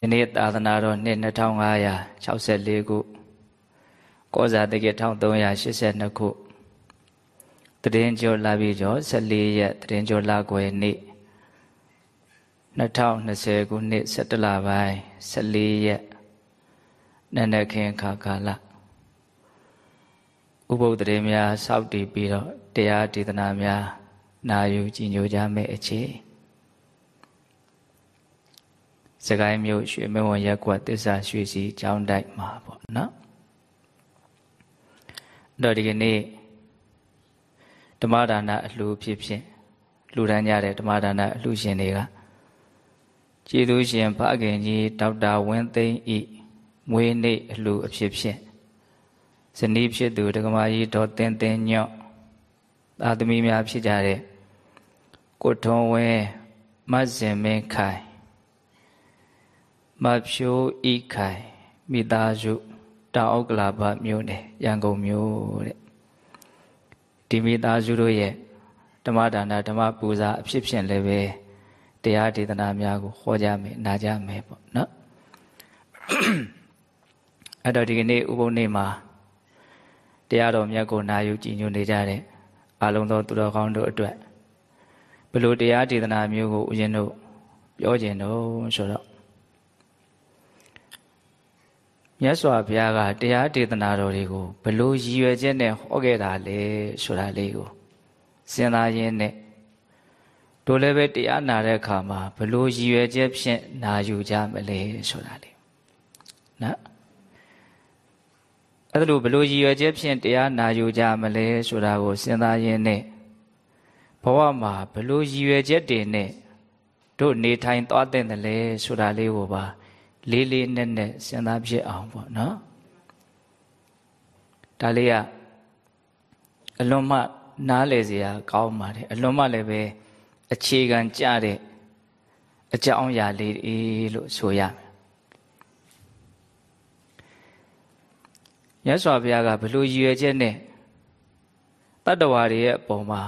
ဒီနေ့သာသနာတော်နှစ်2564ခုကောဇာတက္က1382ခုတရင်ကျော်လာပြီကျော်14ရက်တရင်ကျော်လာကွယ်နေ့2020ခုနှစ်17လပိုင်း14ရက်နန္ဒခင်ခါကာလဥပုပ်တရေများစောက်တည်ပြီးတော့တရားဒေသနာများနာယူကြည်ညိုကြမယ့်အခြေ စကိုင်းမြို့ရွှေမဝံရက်ကွက်တစ္ဆာရွှေစီကျောင်းတိုက်မှာပေါ့နော်တော့ဒီကနေ့ဓမ္မဒါနအလှဖြစ်ဖြစ်လှူဒန်းကြတဲ့ဓမ္မဒါနအလှရှင်တွေကကျေးဇူးရှင်ဖခင်ကြီးဒေါက်တာဝင်းသိန်းဤမွေးနေ့အလှအဖြစ်ဖြစ်ဇနီးဖြစ်သူဒကမာကြီးဒေါ်တင်တင်ညော့သာသမီများဖြစ်ကြတဲ့ကိုထွန်ဝင်းမတ်စင်မင်းခိုင် မဖြိုးဤခိုင်မိသားစုတောင်ဥက္ကလာပမြို့နယ်ရန်ကုန်မြို့တဲ့ဒီမိသားစုတို့ရဲ့ဓမ္မဒါနဓမ္မပူဇာအဖြစ်ဖြင့်လည်းပဲတရားဒေသနာများကိုဟောကြမယ်နာကြမယ်ပေါ့နော်အဲ့တော့ဒီကနေ့ဥပုံနေ့မှာတရားတော်မြတ်ကိုနာယူကြည်ညိုနေကြတဲ့အလုံးသောသူတော်ကောင်းတို့အတွက်ဘယ်လိုတရားဒေသနာမျိုးကိုဦးဇင်းတို့ပြောကျင်တော့ဆိုတော့ မြတ်စွာဘုရားကတရားဒေသနာတော်တွေကိုဘလို့ရည်ရွယ်ချက်နဲ့ဟောခဲ့တာလဲဆိုတာလေးကိုစဉ်းစားရင်းနဲ့တို့လည်းပဲတရားနာတဲ့အခါမှာဘလို့ရည်ရွယ်ချက်ဖြင့်နာယူကြမလဲဆိုတာလေးနော်အဲ့ဒါလိုဘလို့ရည်ရွယ်ချက်ဖြင့်တရားနာယူကြမလဲဆိုတာကိုစဉ်းစားရင်းနဲ့ဘဝမှာဘလို့ရည်ရွယ်ချက်တွေနဲ့တို့နေထိုင်သွားတဲ့တယ်လဲဆိုတာလေးကိုပါ လေးလေးနက်နက်စဉ်းစားဖြစ်အောင်ပေါ့နော်ဒါလေးကအလွန်မှနားလေစရာကောင်းပါတယ်အလွန်မှလည်းပဲအခြေခံကြတဲ့အကြောင်းအရာလေးလို့ဆိုရမယ်မြတ်စွာဘုရားကဘလို့ရည်ရွယ်ချက်နဲ့တတ္တဝါတွေရဲ့အပေါ်မှာ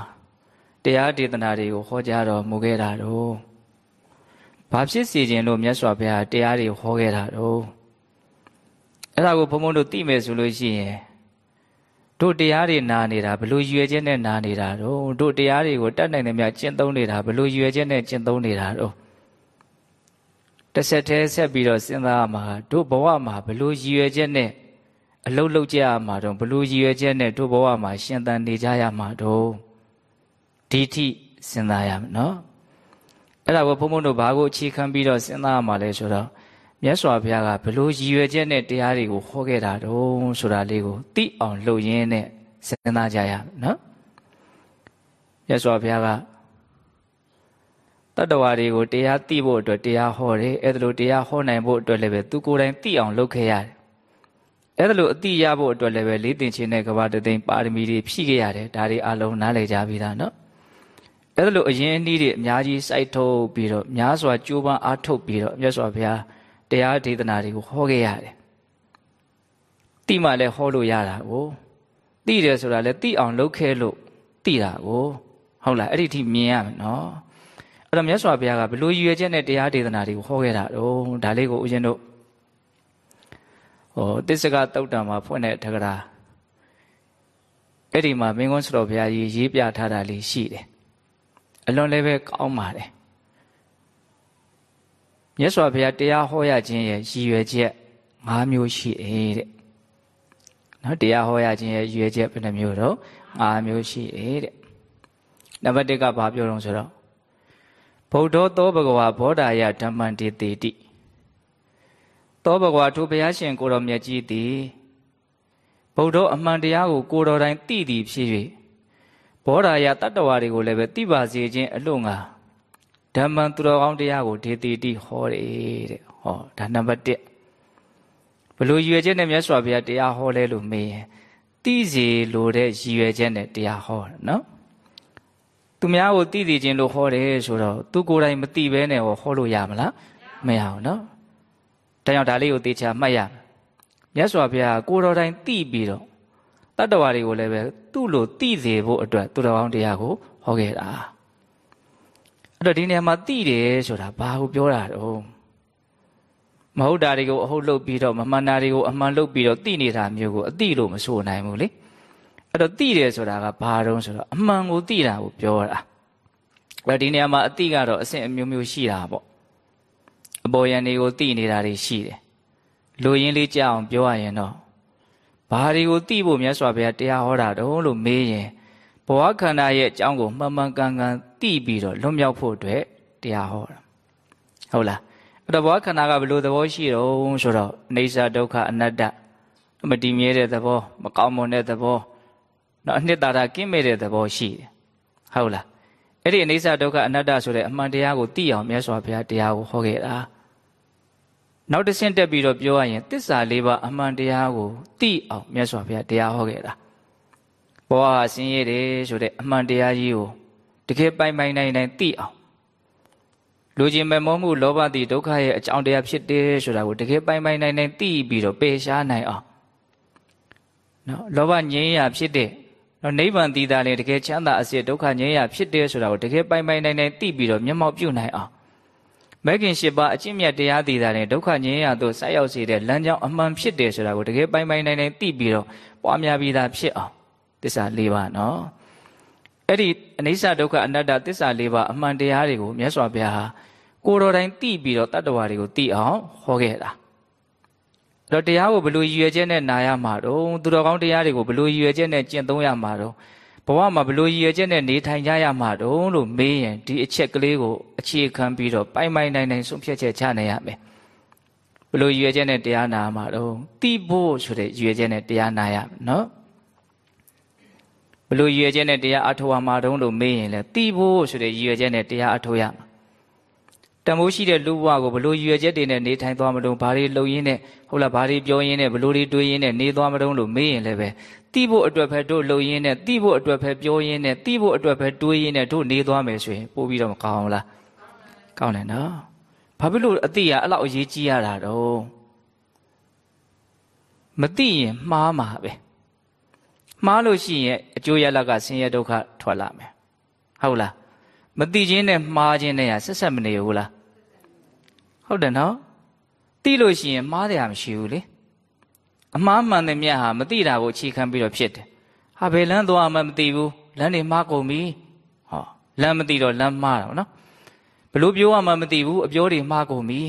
တရားဒေသနာတွေကိုဟောကြားတော်မူခဲ့တာတော့ ဘာဖြစ်စေခြင်းလို့မြတ်စွာဘုရားတရားတွေဟောခဲ့တာတော့အဲ့ဒါကိုဘုံဘုံတို့သိမယ်ဆိုလို့ရှိရင်တို့တရားတွေနာနေတာဘလို့ရွယ်ချက်နဲ့နာနေတာတော့တို့တရားတွေကိုတတ်နိုင်တယ်များကျင့်သုံးနေတာဘလို့ရွယ်ချက်နဲ့ကျင့်သုံးနေတာတော့တစ်ဆက်တည်းဆက်ပြီးတော့စဉ်းစားရမှာတို့ဘဝမှာဘလို့ရွယ်ချက်နဲ့အလုတ်လုတ်ကြရမှာတော့ဘလို့ရွယ်ချက်နဲ့တို့ဘဝမှာရှင်သန်နေကြရမှာတော့ဒီထိစဉ်းစားရမယ်နော် အဲ့ဒါကိုဘုံဘုံတို့ဘာကိုအခြေခံပြီးတော့စဉ်းစားရမှာလဲဆိုတော့မြတ်စွာဘုရားကဘလို့ရည်ရွယ်ချက်နဲ့တရားတွေကိုဟောခဲ့တာတုံးဆိုတာလေးကိုသိအောင်လှုပ်ရင်းနဲ့စဉ်းစားကြရနော်မြတ်စွာဘုရားကတတ္တဝါတွေကိုတရားသိဖို့အတွက်တရားဟောတယ်အဲ့ဒါလိုတရားဟောနိုင်ဖို့အတွက်လည်းပဲသူကိုယ်တိုင်သိအောင်လုပ်ခဲ့ရတယ်အဲ့ဒါလိုအသိရဖို့အတွက်လည်းပဲလေးတင်ချင်းတဲ့ကဘာတသိန်းပါရမီတွေဖြည့်ခဲ့ရတယ်ဒါတွေအလုံးနားလည်ကြပြီသားနော် အဲ့ဒါလိုအရင်အနည်းတွေအများကြီးစိုက်ထုတ်ပြီးတော့များစွာကြိုးပမ်းအားထုတ်ပြီးတော့မြတ်စွာဘုရားတရားဒေသနာတွေကိုဟောခဲ့ရတယ်တိမှလည်းဟောလို့ရတာကိုတိတယ်ဆိုတာလည်းတိအောင်လုပ်ခဲ့လို့တိတာကိုဟုတ်လားအဲ့ဒီထိမြင်ရမယ်နော်အဲ့တော့မြတ်စွာဘုရားကဘလို့ရည်ရွယ်ချက်နဲ့တရားဒေသနာတွေကိုဟောခဲ့တာတော့ဒါလေးကိုဦးဇင်းတို့ဟောတစ္ဆကတုတ်တံမှာဖွင့်တဲ့ထကရာအဲ့ဒီမှာမင်းကွန်းစတော်ဘုရားကြီးရေးပြထားတာလေးရှိတယ် အလွန်လည်းပဲကောင်းပါတယ်မြတ်စွာဘုရားတရားဟောရခြင်းရဲ့ရည်ရွယ်ချက်၅မျိုးရှိတယ်တဲ့နော်တရားဟောရခြင်းရဲ့ရည်ရွယ်ချက်ဘယ်နှမျိုးတော့၅မျိုးရှိတယ်တဲ့နံပါတ်၁ကဘာပြောတော့ဆိုတော့ဗုဒ္ဓသောဘဂဝါဘောဓာယဓမ္မံတေတိတိသောဘဂဝါထိုဘုရားရှင်ကိုတော်မြတ်ကြီးသည်ဗုဒ္ဓအမှန်တရားကိုကိုတော်တိုင်သိသည်ဖြစ်၍ ဘောဓာယတတ္တဝါတွေကိုလည်းပဲသိပါစေခြင်းအလို့ငါဓမ္မံသူတော်ကောင်းတရားကိုဒေတိတိဟောတယ်တဲ့ဟောဒါနံပါတ်1ဘလို့ရည်ရွယ်ချက်နဲ့မြတ်စွာဘုရားတရားဟောလဲလို့မေးရင်သိစီလို့တဲ့ရည်ရွယ်ချက်နဲ့တရားဟောတာနော်သူများကိုသိသိချင်းလို့ဟောတယ်ဆိုတော့သူကိုယ်တိုင်မသိဘဲနဲ့ဟောဟောလို့ရမလားမရဘူးနော်ဒါကြောင့်ဒါလေးကိုသေချာမှတ်ရမြတ်စွာဘုရားကိုတော်တိုင်သိပြီးတော့ တတ္တဝါတွေကိုလည်းပဲသူ့လိုသိစေဖို့အတွက်သူတော်ကောင်းတရားကိုဟောခဲ့တာအဲ့တော့ဒီနေရာမှာတိတယ်ဆိုတာဘာကိုပြောတာတော့မဟုတ်တာတွေကိုအဟုတ်လုပ်ပြီးတော့မမှန်တာတွေကိုအမှန်လုပ်ပြီးတော့သိနေတာမျိုးကိုအသိလို့မဆိုနိုင်ဘူးလေအဲ့တော့သိတယ်ဆိုတာကဘာတုံးဆိုတော့အမှန်ကိုသိတာကိုပြောတာအဲ့ဒီနေရာမှာအသိကတော့အဆင့်အမျိုးမျိုးရှိတာပေါ့အပေါ်ယံတွေကိုသိနေတာတွေရှိတယ်လူရင်းလေးကြအောင်ပြောရရင်တော့ ဘာတွေကိုသိဖို့မြတ်စွာဘုရားတရားဟောတာတုံးလို့မေးရင်ဘဝခန္ဓာရဲ့အကြောင်းကိုမှန်မှန်ကန်ကန်သိပြီးတော့လွတ်မြောက်ဖို့အတွက်တရားဟောတာဟုတ်လားအဲ့တော့ဘဝခန္ဓာကဘယ်လိုသဘောရှိတော့ဆိုတော့အိဋ္ဌဒုက္ခအနတ္တမတည်မြဲတဲ့သဘောမကောင်းမွန်တဲ့သဘောနော်အနှစ်သာရကင်းမဲ့တဲ့သဘောရှိတယ်ဟုတ်လားအဲ့ဒီအိဋ္ဌဒုက္ခအနတ္တဆိုတဲ့အမှန်တရားကိုသိအောင်မြတ်စွာဘုရားတရားကိုဟောခဲ့တာ နောက်တစ်ဆင့်တက်ပြီးတော့ပြောရရင်တစ္ဆာလေးပါအမှန်တရားကိုသိအောင်မြတ်စွာဘုရားတရားဟောခဲ့တာဘဝဟာဆင်းရဲတယ်ဆိုတဲ့အမှန်တရားကြီးကိုတကယ်ပိုင်ပိုင်နိုင်နိုင်သိအောင်လူချင်းမဲ့မောမှုလောဘတိဒုက္ခရဲ့အကြောင်းတရားဖြစ်တယ်ဆိုတာကိုတကယ်ပိုင်ပိုင်နိုင်နိုင်သိပြီးတော့ပယ်ရှားနိုင်အောင်နော်လောဘငြိမ်းရာဖြစ်တဲ့နော်နိဗ္ဗာန်တည်တာလေတကယ်ချမ်းသာအစစ်ဒုက္ခငြိမ်းရာဖြစ်တယ်ဆိုတာကိုတကယ်ပိုင်ပိုင်နိုင်နိုင်သိပြီးတော့မျက်မှောက်ပြုနိုင်အောင် မဂ်ခင်၈ပါးအကျင့်မြတ်တရားတည်တာလေဒုက္ခငြိမ်းရာသို့ဆက်ရောက်စေတဲ့လမ်းကြောင်းအမှန်ဖြစ်တယ်ဆိုတာကိုတကယ်ပိုင်ပိုင်နိုင်နိုင်သိပြီးတော့ပွားများပြီးသားဖြစ်အောင်သစ္စာ၄ပါးနော်အဲ့ဒီအနိစ္စဒုက္ခအနတ္တသစ္စာ၄ပါးအမှန်တရားတွေကိုမြတ်စွာဘုရားဟာကိုတော်တိုင်းသိပြီးတော့တတ္တဝါတွေကိုသိအောင်ဟောခဲ့တာအဲ့တော့တရားကိုဘယ်လိုရည်ရွယ်ချက်နဲ့နာရမှာတော့သူတော်ကောင်းတရားတွေကိုဘယ်လိုရည်ရွယ်ချက်နဲ့ကျင့်သုံးရမှာတော့ ဘဝမှာဘယ်လိုရည်ရွယ်ချက်နဲ့နေထိုင်ကြရမှာတော့လို့မေးရင်ဒီအချက်ကလေးကိုအခြေခံပြီးတော့ပိုင်ပိုင်နိုင်နိုင်ဆုံးဖြတ်ချက်ချနိုင်ရမယ်ဘယ်လိုရည်ရွယ်ချက်နဲ့တရားနာမှာတော့သိဖို့ဆိုတဲ့ရည်ရွယ်ချက်နဲ့တရားနာရမယ်နော်ဘလို့ရည်ရွယ်ချက်နဲ့တရားအထောက်အမှာတုံးလို့မေးရင်လည်းသိဖို့ဆိုတဲ့ရည်ရွယ်ချက်နဲ့တရားအထောက်ရမှာ တမိုးရှိတဲ့လူဘဝကိုဘလို့ရည်ရွယ်ချက်တွေနဲ့နေထိုင်သွားမလို့ဘာတွေလုပ်ရင်းနဲ့ဟုတ်လားဘာတွေပြောရင်းနဲ့ဘလို့တွေတွေးရင်းနဲ့နေသွားမတုံးလို့မေးရင်လည်းပဲသိဖို့အတွက်ပဲတို့လုပ်ရင်းနဲ့သိဖို့အတွက်ပဲပြောရင်းနဲ့သိဖို့အတွက်ပဲတွေးရင်းနဲ့တို့နေသွားမယ်ဆိုရင်ပို့ပြီးတော့မကောင်းလားကောင်းတယ်နော်ဘာဖြစ်လို့အတိကအဲ့လောက်အရေးကြီးရတာတော့မသိရင်မှားမှာပဲမှားလို့ရှိရင်အကျိုးရလကဆင်းရဲဒုက္ခထွက်လာမယ်ဟုတ်လားမသိခြင်းနဲ့မှားခြင်းနဲ့ဆက်ဆက်မနေဘူးလား ဟုတ်တယ်နော်သိလို့ရှိရင်မှားတယ်မရှိဘူးလေအမှားမှန်တဲ့မြတ်ဟာမသိတာကိုအခြေခံပြီးတော့ဖြစ်တယ်ဟာဘယ်လမ်းသွားမှမသိဘူးလမ်းတွေမှားကုန်ပြီဟောလမ်းမသိတော့လမ်းမှားတာနော်ဘလို့ပြောရမှမသိဘူးအပြောတွေမှားကုန်ပြီ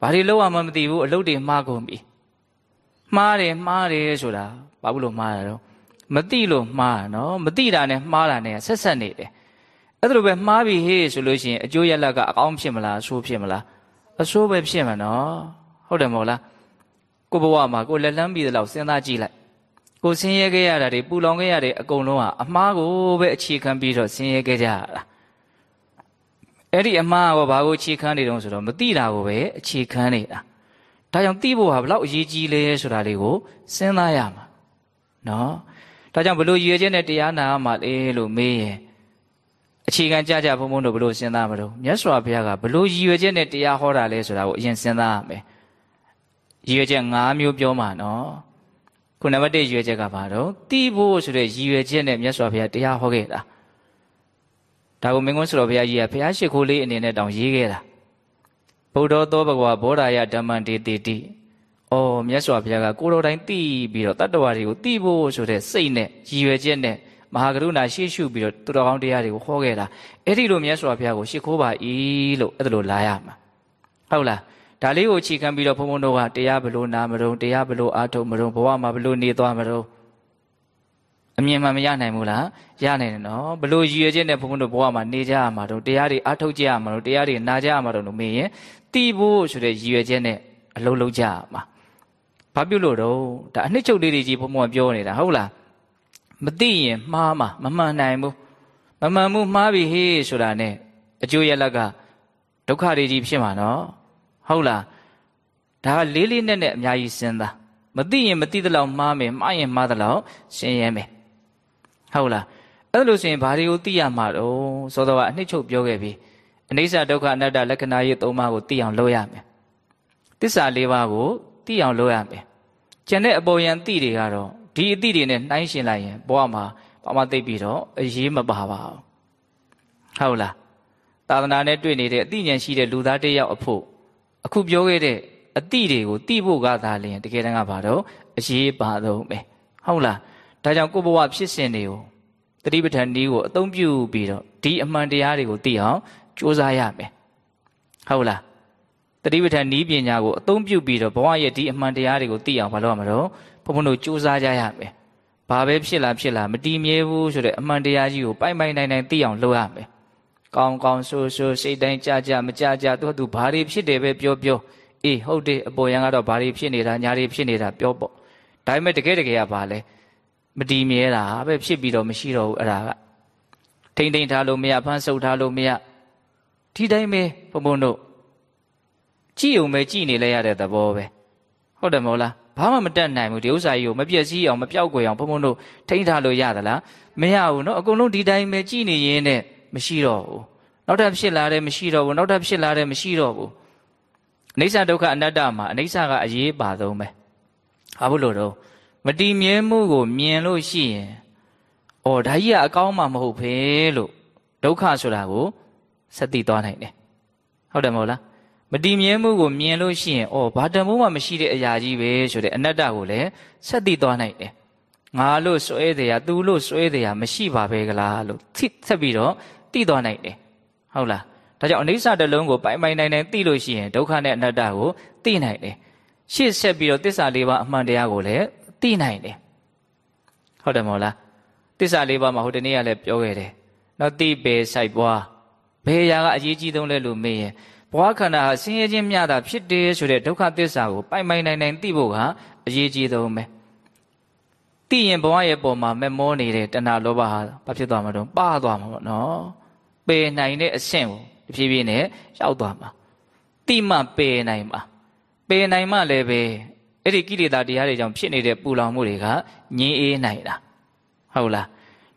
ဘာတွေလုပ်ရမှမသိဘူးအလုပ်တွေမှားကုန်ပြီမှားတယ်မှားတယ်ဆိုတာဘာလို့မှားတာတော့မသိလို့မှားတာနော်မသိတာနဲ့မှားတာနဲ့ဆက်ဆက်နေတယ်အဲ့ဒါလိုပဲမှားပြီဟေးဆိုလို့ရှိရင်အကျိုးရလဒ်ကအကောင်းဖြစ်မလားအဆိုးဖြစ်မလား အဆိုးပဲဖြစ်မှာနော်ဟုတ်တယ်မဟုတ်လားကိုဘဝမှာကိုလက်လန်းပြီးတဲ့လောက်စဉ်းစားကြည့်လိုက်ကိုဆင်းရဲခဲ့ရတာတွေပူလောင်ခဲ့ရတဲ့အကုန်လုံးကအမှားကိုပဲအခြေခံပြီးတော့ဆင်းရဲခဲ့ကြရတာအဲ့ဒီအမှားကဘာကိုအခြေခံနေတုံးဆိုတော့မသိတာကိုပဲအခြေခံနေတာဒါကြောင့်သိဖို့ဟာဘလောက်အရေးကြီးလဲဆိုတာလေးကိုစဉ်းစားရမှာနော်ဒါကြောင့်ဘလို့ရည်ရွယ်ချက်နဲ့တရားနာမှလေလို့မေးရင် အခြေခံကြကြဘုံဘုံတို့ဘလို့စဉ်းစားမလို့မြတ်စွာဘုရားကဘလို့ရည်ရွယ်ချက်နဲ့တရားဟောတာလဲဆိုတာကိုအရင်စဉ်းစားရမယ်ရည်ရွယ်ချက်၅မျိုးပြောမှာနော်ခုနံပါတ်၁ရည်ရွယ်ချက်ကဘာတော့တိဖို့ဆိုတဲ့ရည်ရွယ်ချက်နဲ့မြတ်စွာဘုရားတရားဟောခဲ့တာဒါကိုမင်းကွန်းဆိုတော်ဘုရားကြီးကဘုရားရှိခိုးလေးအနေနဲ့တောင်ရေးခဲ့တာဗုဒ္ဓသောဘဂဝါဘောဓာယဓမ္မံတေတိတိ။အော်မြတ်စွာဘုရားကကိုတော်တိုင်းသိပြီးတော့တတ္တဝါတွေကိုသိဖို့ဆိုတဲ့စိတ်နဲ့ရည်ရွယ်ချက်နဲ့ မဟာကရုဏာရှေ့ရှုပြီးတော့သူတော်ကောင်းတရားတွေကိုဟောခဲ့တာ။အဲ့ဒီလိုမြတ်စွာဘုရားကိုရှ िख ိုးပါ၏လို့အဲ့ဒါလိုလာရမှာ။ဟုတ်လား။ဒါလေးကိုအခြေခံပြီးတော့ဘုံဘုံတို့ကတရားဘလို့နာမလို့တရားဘလို့အာထုံမလို့ဘဝမှာဘလို့နေသွားမလို့အမြင်မှမရနိုင်ဘူးလားရနိုင်တယ်နော်ဘလို့ရည်ရွယ်ချက်နဲ့ဘုံဘုံတို့ဘဝမှာနေကြရမှာတော့တရားတွေအာထုတ်ကြရမှာတော့တရားတွေနာကြရမှာတော့လို့မေးရင်တီးဖို့ဆိုတဲ့ရည်ရွယ်ချက်နဲ့အလုံးလုံးကြရမှာဘာပြုလို့တော့ဒါအနှစ်ချုပ်လေးတွေကြီးဘုံဘုံပြောနေတာဟုတ်လား မသိရင်မှားမှာမမှန်နိုင်ဘူးမမှန်မှုမှားပြီဟေးဆိုတာနဲ့အကျိုးရလက်ကဒုက္ခတွေကြီးဖြစ်မှာနော်ဟုတ်လားဒါကလေးလေးနဲ့နဲ့အများကြီးစဉ်းစားမသိရင်မသိသလောက်မှားမယ်မှားရင်မှားသလောက်ရှင်းရဲမယ်ဟုတ်လားအဲ့လိုဆိုရင်ဘာတွေကိုသိရမှာတော့သောတော်ကအနှစ်ချုပ်ပြောခဲ့ပြီအနိစ္စဒုက္ခအနတ္တလက္ခဏာရေးသုံးပါးကိုသိအောင်လုပ်ရမယ်သစ္စာလေးပါးကိုသိအောင်လုပ်ရမယ်ကျန်တဲ့အပေါ်ယံသိတွေကတော့ ဒီအသိတွေနဲ့နှိုင်းရှင်လိုက်ရင်ဘဝမှာဘာမှသိပြီးတော့အရေးမပါပါဘူးဟုတ်လားသာသနာနဲ့တွေ့နေတဲ့အသိဉာဏ်ရှိတဲ့လူသားတစ်ယောက်အဖို့အခုပြောခဲ့တဲ့အတိတွေကိုတိဖို့ကသာလျင်တကယ်တမ်းကဘာတော့အရေးပါဆုံးပဲဟုတ်လားဒါကြောင့်ကိုဘဝဖြစ်စဉ်တွေကိုတတိပဋ္ဌာန်ဤကိုအသုံးပြုပြီးတော့ဒီအမှန်တရားတွေကိုသိအောင်ကြိုးစားရမယ်ဟုတ်လားတတိပဋ္ဌာန်ဤပညာကိုအသုံးပြုပြီးတော့ဘဝရဲ့ဒီအမှန်တရားတွေကိုသိအောင်ဘာလို့ရမလို့ဘုံဘုံတို့ကြိုးစားကြရမယ်ဘာပဲဖြစ်လာဖြစ်လာမတည်မြဲဘူးဆိုတဲ့အမှန်တရားကြီးကိုပိုင်ပိုင်နိုင်နိုင်သိအောင်လုပ်ရမယ်ကောင်းကောင်းဆိုးဆိုးစိတ်တိုင်းကြကြမကြကြသူ့သူဘာတွေဖြစ်တယ်ပဲပြောပြောအေးဟုတ်တယ်အပေါ်ယံကတော့ဘာတွေဖြစ်နေတာညာတွေဖြစ်နေတာပြောပေါ့ဒါပေမဲ့တကယ်တကယ်ကဘာလဲမတည်မြဲတာပဲဖြစ်ပြီးတော့မရှိတော့ဘူးအဲ့ဒါကထိမ့်ထိမ့်ထားလို့မရဖမ်းဆုပ်ထားလို့မရဒီတိုင်းပဲဘုံဘုံတို့ကြည့်ုံပဲကြည့်နေလဲရတဲ့သဘောပဲဟုတ်တယ်မဟုတ်လား ဘာမှမတတ်နိုင်ဘူးဒီဥစ္စာကြီးကိုမပြည့်စည်အောင်မပြောက်ကွယ်အောင်ဘုံဘုံတို့ထိန်းထားလို့ရသလားမရဘူးနော်အကုန်လုံးဒီတိုင်းပဲကြည်နေရင်းနဲ့မရှိတော့ဘူးနောက်ထပ်ဖြစ်လာတယ်မရှိတော့ဘူးနောက်ထပ်ဖြစ်လာတယ်မရှိတော့ဘူးအိဋ္ဌဒုက္ခအနတ္တမှာအိဋ္ဌကအရေးပါဆုံးပဲဘာဖြစ်လို့တော့မတည်မြဲမှုကိုမြင်လို့ရှိရင်အော်ဒါကြီးကအကောင်းမှမဟုတ်ဖ ೇನೆ လို့ဒုက္ခဆိုတာကိုစသိသွားနိုင်တယ်ဟုတ်တယ်မဟုတ်လား မတည်မြဲမှုကိုမြင်လို့ရှိရင်အော်ဘာတန်ဖိုးမှမရှိတဲ့အရာကြီးပဲဆိုတဲ့အနတ္တကိုလည်းဆက်သိသွားနိုင်တယ်ငါလို့စွဲတရားသူလို့စွဲတရားမရှိပါပဲကလားလို့ဆက်ပြီးတော့သိသွားနိုင်တယ်ဟုတ်လားဒါကြောင့်အနိစ္စတလုံးကိုပိုင်ပိုင်နိုင်နိုင်သိလို့ရှိရင်ဒုက္ခနဲ့အနတ္တကိုသိနိုင်တယ်ရှေ့ဆက်ပြီးတော့သစ္စာလေးပါးအမှန်တရားကိုလည်းသိနိုင်တယ်ဟုတ်တယ်မဟုတ်လားသစ္စာလေးပါးမှာဟိုတနေ့ကလည်းပြောခဲ့တယ်နော်သိပေဆိုင်ပွားဘယ်ရာကအရေးကြီးဆုံးလဲလို့မေးရင် ဘဝခန္ဓာဟာဆင်းရဲခြင်းမြတာဖြစ်တယ်ဆိုတဲ့ဒုက္ခသစ္စာကိုပိုင်ပိုင်နိုင်နိုင်သိဖို့ကအရေးကြီးဆုံးပဲသိရင်ဘဝရဲ့ပုံမှာမမောနေတဲ့တဏှာလောဘဟာဘာဖြစ်သွားမှာတော့ပါသွားမှာပေါ့နော်ပယ်နိုင်တဲ့အဆင့်ကိုတဖြည်းဖြည်းနဲ့ရောက်သွားမှာတိမှပယ်နိုင်မှာပယ်နိုင်မှလည်းပဲအဲ့ဒီကိလေသာတရားတွေကြောင့်ဖြစ်နေတဲ့ပူလောင်မှုတွေကငြင်းအေးနိုင်တာဟုတ်လား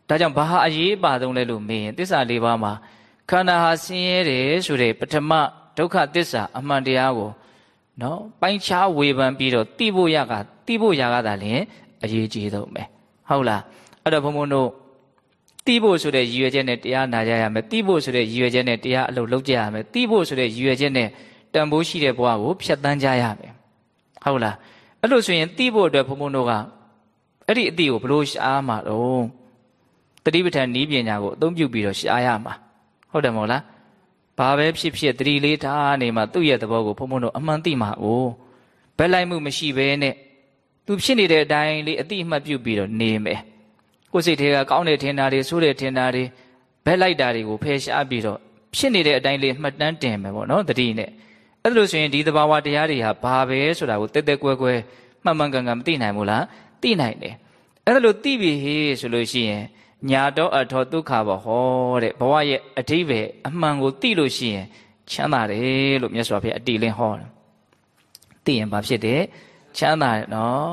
ဒါကြောင့်ဘာဟာအရေးပါဆုံးလဲလို့မေးရင်သစ္စာလေးပါးမှာခန္ဓာဟာဆင်းရဲတယ်ဆိုတဲ့ပထမ ဒုက္ခသစ္စာအမှန်တရားကိုနော်ပိုင်းခြားဝေဖန်ပြီးတော့သိဖို့ရကသိဖို့ရကသာလျှင်အရေးကြီးဆုံးပဲဟုတ်လားအဲ့တော့ဘုံဘုံတို့သိဖို့ဆိုတဲ့ရည်ရွယ်ချက်နဲ့တရားနာကြရမယ်သိဖို့ဆိုတဲ့ရည်ရွယ်ချက်နဲ့တရားအလုပ်လုပ်ကြရမယ်သိဖို့ဆိုတဲ့ရည်ရွယ်ချက်နဲ့တန်ဖိုးရှိတဲ့ဘဝကိုဖြတ်တန်းကြရမယ်ဟုတ်လားအဲ့လိုဆိုရင်သိဖို့အတွက်ဘုံဘုံတို့ကအဲ့ဒီအတိကိုဘလို့ရှားမှာတော့တတိပဋ္ဌာန်ဤပညာကိုအသုံးပြုပြီးတော့ရှားရမှာဟုတ်တယ်မဟုတ်လား ဘာပဲဖြစ်ဖြစ်တတိလေးထားနေမှာသူ့ရဲ့သဘောကိုဘုံဘုံတို့အမှန်သိမှာ哦ဘက်လိုက်မှုမရှိဘဲနဲ့သူဖြစ်နေတဲ့အတိုင်းလေးအတိအမှတ်ပြုပြီးတော့နေမယ်ကိုယ်စိတ်ထဲကကောင်းတဲ့ထင်တာတွေဆိုးတဲ့ထင်တာတွေဘက်လိုက်တာတွေကိုဖယ်ရှားပြီးတော့ဖြစ်နေတဲ့အတိုင်းလေးမှတ်တမ်းတင်မယ်ပေါ့နော်တတိနဲ့အဲ့လိုဆိုရင်ဒီသဘာဝတရားတွေဟာဘာပဲဆိုတာကိုတက်တက်ကွဲကွဲမှန်မှန်ကန်ကန်မသိနိုင်ဘူးလားသိနိုင်တယ်အဲ့လိုသိပြီဟေးဆိုလို့ရှိရင် ညာတော့အထောဒုက္ခဘဟောတဲ့ဘဝရဲ့အဓိပ္ပာယ်အမှန်ကိုသိလို့ရှိရင်ချမ်းသာတယ်လို့မြတ်စွာဘုရားအတိလင်းဟောတယ်သိရင်ဘာဖြစ်တယ်ချမ်းသာတယ်နော်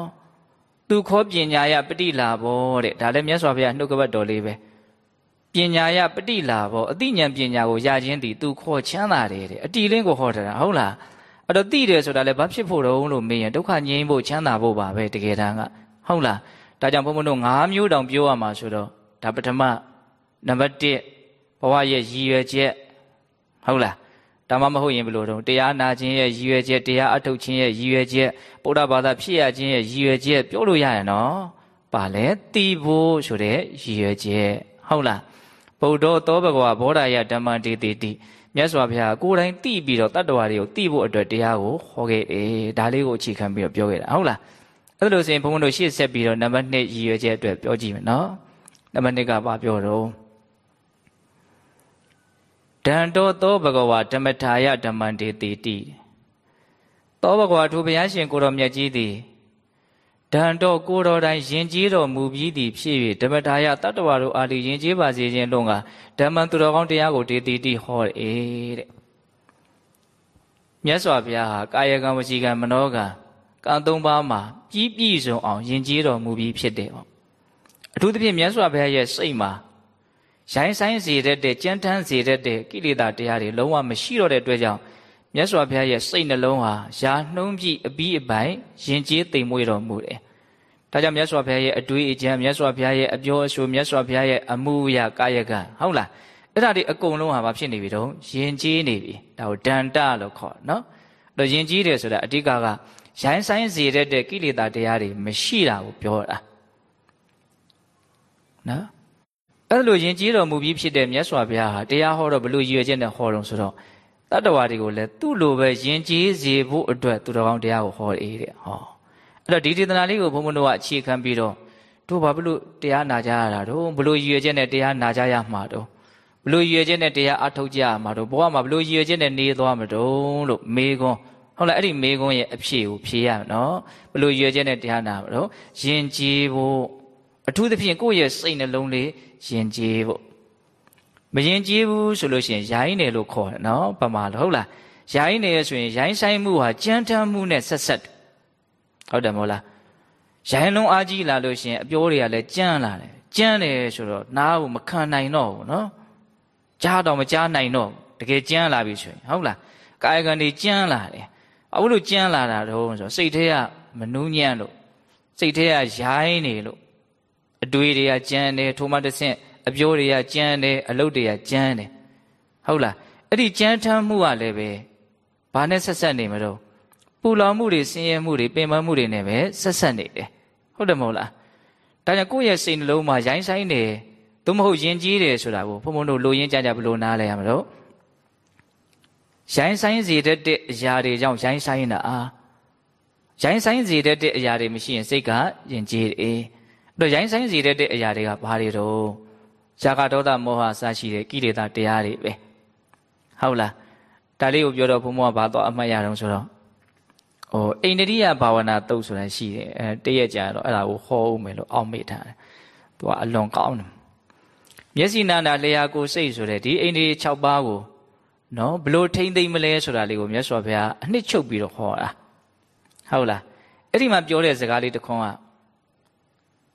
သူခောပညာယပฏิလာဘောတဲ့ဒါလည်းမြတ်စွာဘုရားနှုတ်ကပတ်တော်လေးပဲပညာယပฏิလာဘောအသိဉာဏ်ပညာကိုရခြင်းတည်သူခောချမ်းသာတယ်တဲ့အတိလင်းကိုဟောတာဟုတ်လားအဲ့တော့သိတယ်ဆိုတာလည်းဘာဖြစ်ဖို့တုံးလို့မေးရင်ဒုက္ခငြိမ်းဖို့ချမ်းသာဖို့ပါပဲတကယ်တမ်းကဟုတ်လားဒါကြောင့်ဘုန်းဘုန်းတို့၅မျိုးတောင်ပြောရမှာဆိုတော့ ဒါပထမနံပါတ်1ဘဝရဲ့ရည်ရွယ်ချက်ဟုတ်လားဒါမှမဟုတ်ရင်ဘယ်လိုတော့တရားနာခြင်းရဲ့ရည်ရွယ်ချက်တရားအထုတ်ခြင်းရဲ့ရည်ရွယ်ချက်ဗုဒ္ဓဘာသာဖြစ်ရခြင်းရဲ့ရည်ရွယ်ချက်ပြောလို့ရရင်နော်ပါလဲတီးဖို့ဆိုတဲ့ရည်ရွယ်ချက်ဟုတ်လားဗုဒ္ဓသောဘဂဝါဘောဓာယဓမ္မတေတိတိမြတ်စွာဘုရားကိုယ်တိုင်သိပြီးတော့တတ္တဝါတွေကိုသိဖို့အတွက်တရားကိုဟောခဲ့တယ်ဒါလေးကိုအခြေခံပြီးတော့ပြောခဲ့တာဟုတ်လားအဲ့လိုဆိုရင်ဘုန်းဘုန်းတို့ရှေ့ဆက်ပြီးတော့နံပါတ်1ရည်ရွယ်ချက်အတွက်ပြောကြည့်မယ်နော် နံပါတ်2ကဘာပြောတော့ဒံတောသောဘဂဝါဓမ္မထာယဓမ္မန္တေတိတိသောဘဂဝါထိုဘုရားရှင်ကိုတော်မြတ်ကြီးသည်ဒံတော်ကိုတော်တိုင်ယင်ကြီးတော်မူပြီးသည်ဖြစ်၍ဓမ္မထာယတတ္တဝါတို့အာလီယင်ကြီးပါစေခြင်းလုံးကဓမ္မသူတော်ကောင်းတရားကိုတေတိတိဟောတယ်တဲ့မြတ်စွာဘုရားဟာကာယကံဝစီကံမနောကံကံသုံးပါးမှာပြီးပြည့်စုံအောင်ယင်ကြီးတော်မူပြီးဖြစ်တယ်ပေါ့ အထူးသဖြင့်မြတ်စွာဘုရားရဲ့စိတ်မှာရိုင်းဆိုင်စေတတ်တဲ့ကြမ်းတမ်းစေတတ်တဲ့ကိလေသာတရားတွေလုံးဝမရှိတော့တဲ့အတွက်ကြောင့်မြတ်စွာဘုရားရဲ့စိတ်နှလုံးဟာယာနှုံးပြည့်အပြီးအပိုင်ယဉ်ကျေးသိမ်မွေ့တော်မူတယ်။ဒါကြောင့်မြတ်စွာဘုရားရဲ့အတွေ့အကြံမြတ်စွာဘုရားရဲ့အပြောအဆိုမြတ်စွာဘုရားရဲ့အမှုအရာကာယကံဟုတ်လားအဲ့ဒါတွေအကုန်လုံးဟာဘာဖြစ်နေပြီတော့ယဉ်ကျေးနေပြီဒါကိုဒန္တလို့ခေါ်နော်။ဒတော့ယဉ်ကျေးတယ်ဆိုတာအဓိကကရိုင်းဆိုင်စေတတ်တဲ့ကိလေသာတရားတွေမရှိတာကိုပြောတာ နော်အဲ့လိုယဉ်ကျေးတော်မူပြီးဖြစ်တဲ့မြတ်စွာဘုရားဟာတရားဟောတော့ဘလို့ရည်ရွယ်ချက်နဲ့ဟောတော့ဆိုတော့တတ္တဝါတွေကိုလည်းသူ့လိုပဲယဉ်ကျေးစေဖို့အတွက်သူတော်ကောင်းတရားကိုဟောအေးတဲ့ဟောအဲ့တော့ဒီဒေသနာလေးကိုဘုန်းဘုန်းတို့ကအခြေခံပြီးတော့တို့ဘာဘလို့တရားနာကြရတာတို့ဘလို့ရည်ရွယ်ချက်နဲ့တရားနာကြရမှာတို့ဘလို့ရည်ရွယ်ချက်နဲ့တရားအထုတ်ကြရမှာတို့ဘဝမှာဘလို့ရည်ရွယ်ချက်နဲ့နေသွားမှာတို့လို့မေးခွန်းဟုတ်လားအဲ့ဒီမေးခွန်းရဲ့အဖြေကိုဖြေရမယ်နော်ဘလို့ရည်ရွယ်ချက်နဲ့တရားနာမှာတို့ယဉ်ကျေးဖို့ အထူးသဖြင့်ကိုယ့်ရဲ့စိတ်နှလုံးလေးယဉ်ကျေးဖို့မယဉ်ကျေးဘူးဆိုလို့ရှိရင်ရိုင်းတယ်လို့ခေါ်တယ်နော်ပမာလို့ဟုတ်လားရိုင်းတယ်ဆိုရင်ရိုင်းဆိုင်မှုဟာကြမ်းတမ်းမှုနဲ့ဆက်ဆက်ဟုတ်တယ်မဟုတ်လားရိုင်းလုံးအားကြီးလာလို့ရှိရင်အပြောတွေကလည်းကြမ်းလာတယ်ကြမ်းတယ်ဆိုတော့နားကိုမခံနိုင်တော့ဘူးနော်ကြားတော့မကြားနိုင်တော့တကယ်ကြမ်းလာပြီဆိုရင်ဟုတ်လားကာယကံတွေကြမ်းလာတယ်အခုလို့ကြမ်းလာတာတော့ဆိုစိတ်ထဲကမနှူးညံ့လို့စိတ်ထဲကရိုင်းနေလို့ အတွေးတွေကကြမ်းတယ်ထိုမှတစ်ဆင့်အပြောတွေကကြမ်းတယ်အလုပ်တွေကကြမ်းတယ်ဟုတ်လားအဲ့ဒီကြမ်းထမ်းမှုကလည်းပဲဘာနဲ့ဆက်ဆက်နေမလို့ပူလောင်မှုတွေဆင်းရဲမှုတွေပင်ပန်းမှုတွေနဲ့ပဲဆက်ဆက်နေတယ်ဟုတ်တယ်မဟုတ်လားဒါကြောင့်ကိုယ့်ရဲ့စိတ်နှလုံးမှာရိုင်းဆိုင်နေသို့မဟုတ်ယဉ်ကျေးတယ်ဆိုတာကိုဘုံဘုံတို့လိုရင်းကြကြဘလို့နားလဲရမလို့ရိုင်းဆိုင်စေတတ်တဲ့အရာတွေကြောင့်ရိုင်းဆိုင်တာအားရိုင်းဆိုင်စေတတ်တဲ့အရာတွေမရှိရင်စိတ်ကယဉ်ကျေးတယ် တော့ရိုင်းဆိုင်စေတတ်တဲ့အရာတွေကဘာတွေတော့ဇာကဒေါသမောဟစရှိတဲ့ကိလေသာတရားတွေပဲဟုတ်လားဒါလေးကိုပြောတော့ဘုံဘုံကဘာတော့အမှတ်ရအောင်ဆိုတော့ဟိုအိန္ဒိယဘာဝနာတုတ်ဆိုတာရှိတယ်အဲတရက်ကြာတော့အဲ့ဒါကိုဟောဦးမယ်လို့အောက်မေ့ထားတယ်သူကအလွန်ကောင်းတယ်မျက်စိနာနာလျာကိုစိတ်ဆိုတဲ့ဒီအိန္ဒိယ6ပါးကိုနော်ဘလို့ထိမ့်သိမ့်မလဲဆိုတာလေးကိုမြတ်စွာဘုရားအနှစ်ချုပ်ပြီးတော့ဟောတာဟုတ်လားအဲ့ဒီမှာပြောတဲ့စကားလေးတစ်ခွန်းက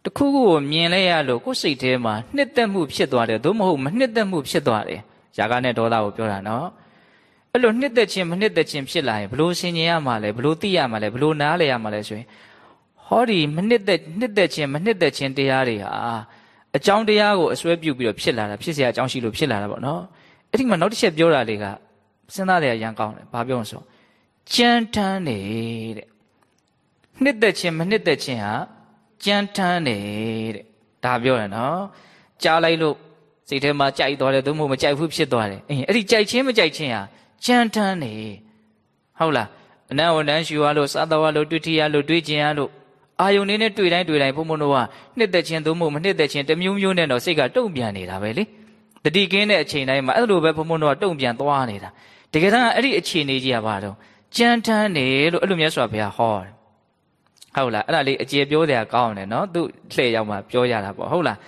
တခုခုကိုမြင်လဲရလို့ကိုယ်စိတ်ထဲမှာနှစ်သက်မှုဖြစ်သွားတယ်သို့မဟုတ်မနှစ်သက်မှုဖြစ်သွားတယ်ຢာကနဲ့ဒေါသကိုပြောတာနော်အဲ့လိုနှစ်သက်ခြင်းမနှစ်သက်ခြင်းဖြစ်လာရင်ဘလို့ဆင်ញင်ရမှာလဲဘလို့သိရမှာလဲဘလို့နားလဲရမှာလဲဆိုရင်ဟောဒီမနှစ်သက်နှစ်သက်ခြင်းမနှစ်သက်ခြင်းတရားတွေဟာအကြောင်းတရားကိုအစွဲပြုပြီးတော့ဖြစ်လာတာဖြစ်เสียအကြောင်းရှိလို့ဖြစ်လာတာပေါ့နော်အဲ့ဒီမှာနောက်တစ်ချက်ပြောတာလေးကစဉ်းစားတယ်ရန်ကောင်းတယ်ဘာပြောလို့ဆိုကြမ်းတမ်းနေတဲ့နှစ်သက်ခြင်းမနှစ်သက်ခြင်းဟာ ကြမ်းတမ်းတယ်တဲ့ဒါပြောတယ်နော်ကြားလိုက်လို့စိတ်ထဲမှာကြိုက်သွားတယ်သို့မဟုတ်မကြိုက်ဘူးဖြစ်သွားတယ်အင်းအဲ့ဒီကြိုက်ခြင်းမကြိုက်ခြင်းဟာကြမ်းတမ်းတယ်ဟုတ်လားအနံဝဏ္ဏရှူရလို့သာသဝလို့တွေ့ထရလို့တွေ့ခြင်းရလို့အာယုန်နေနဲ့တွေ့တိုင်းတွေ့တိုင်းဘုံဘုံတို့ကနှစ်သက်ခြင်းသို့မဟုတ်မနှစ်သက်ခြင်းတမျိုးမျိုးနဲ့တော့စိတ်ကတုံ့ပြန်နေတာပဲလေတတိကင်းတဲ့အချိန်တိုင်းမှာအဲ့လိုပဲဘုံဘုံတို့ကတုံ့ပြန်သွားနေတာတကယ်တမ်းအဲ့ဒီအခြေအနေကြီးကဘာတော့ကြမ်းတမ်းတယ်လို့အဲ့လိုမြတ်စွာဘုရားဟောတယ် ဟုတ်လားအဲ့ဒါလေးအကျေပြောတဲ့အကောင်းတယ်နော်သူလှည့်ရောက်မှပြောရတာပေါ့ဟုတ်လား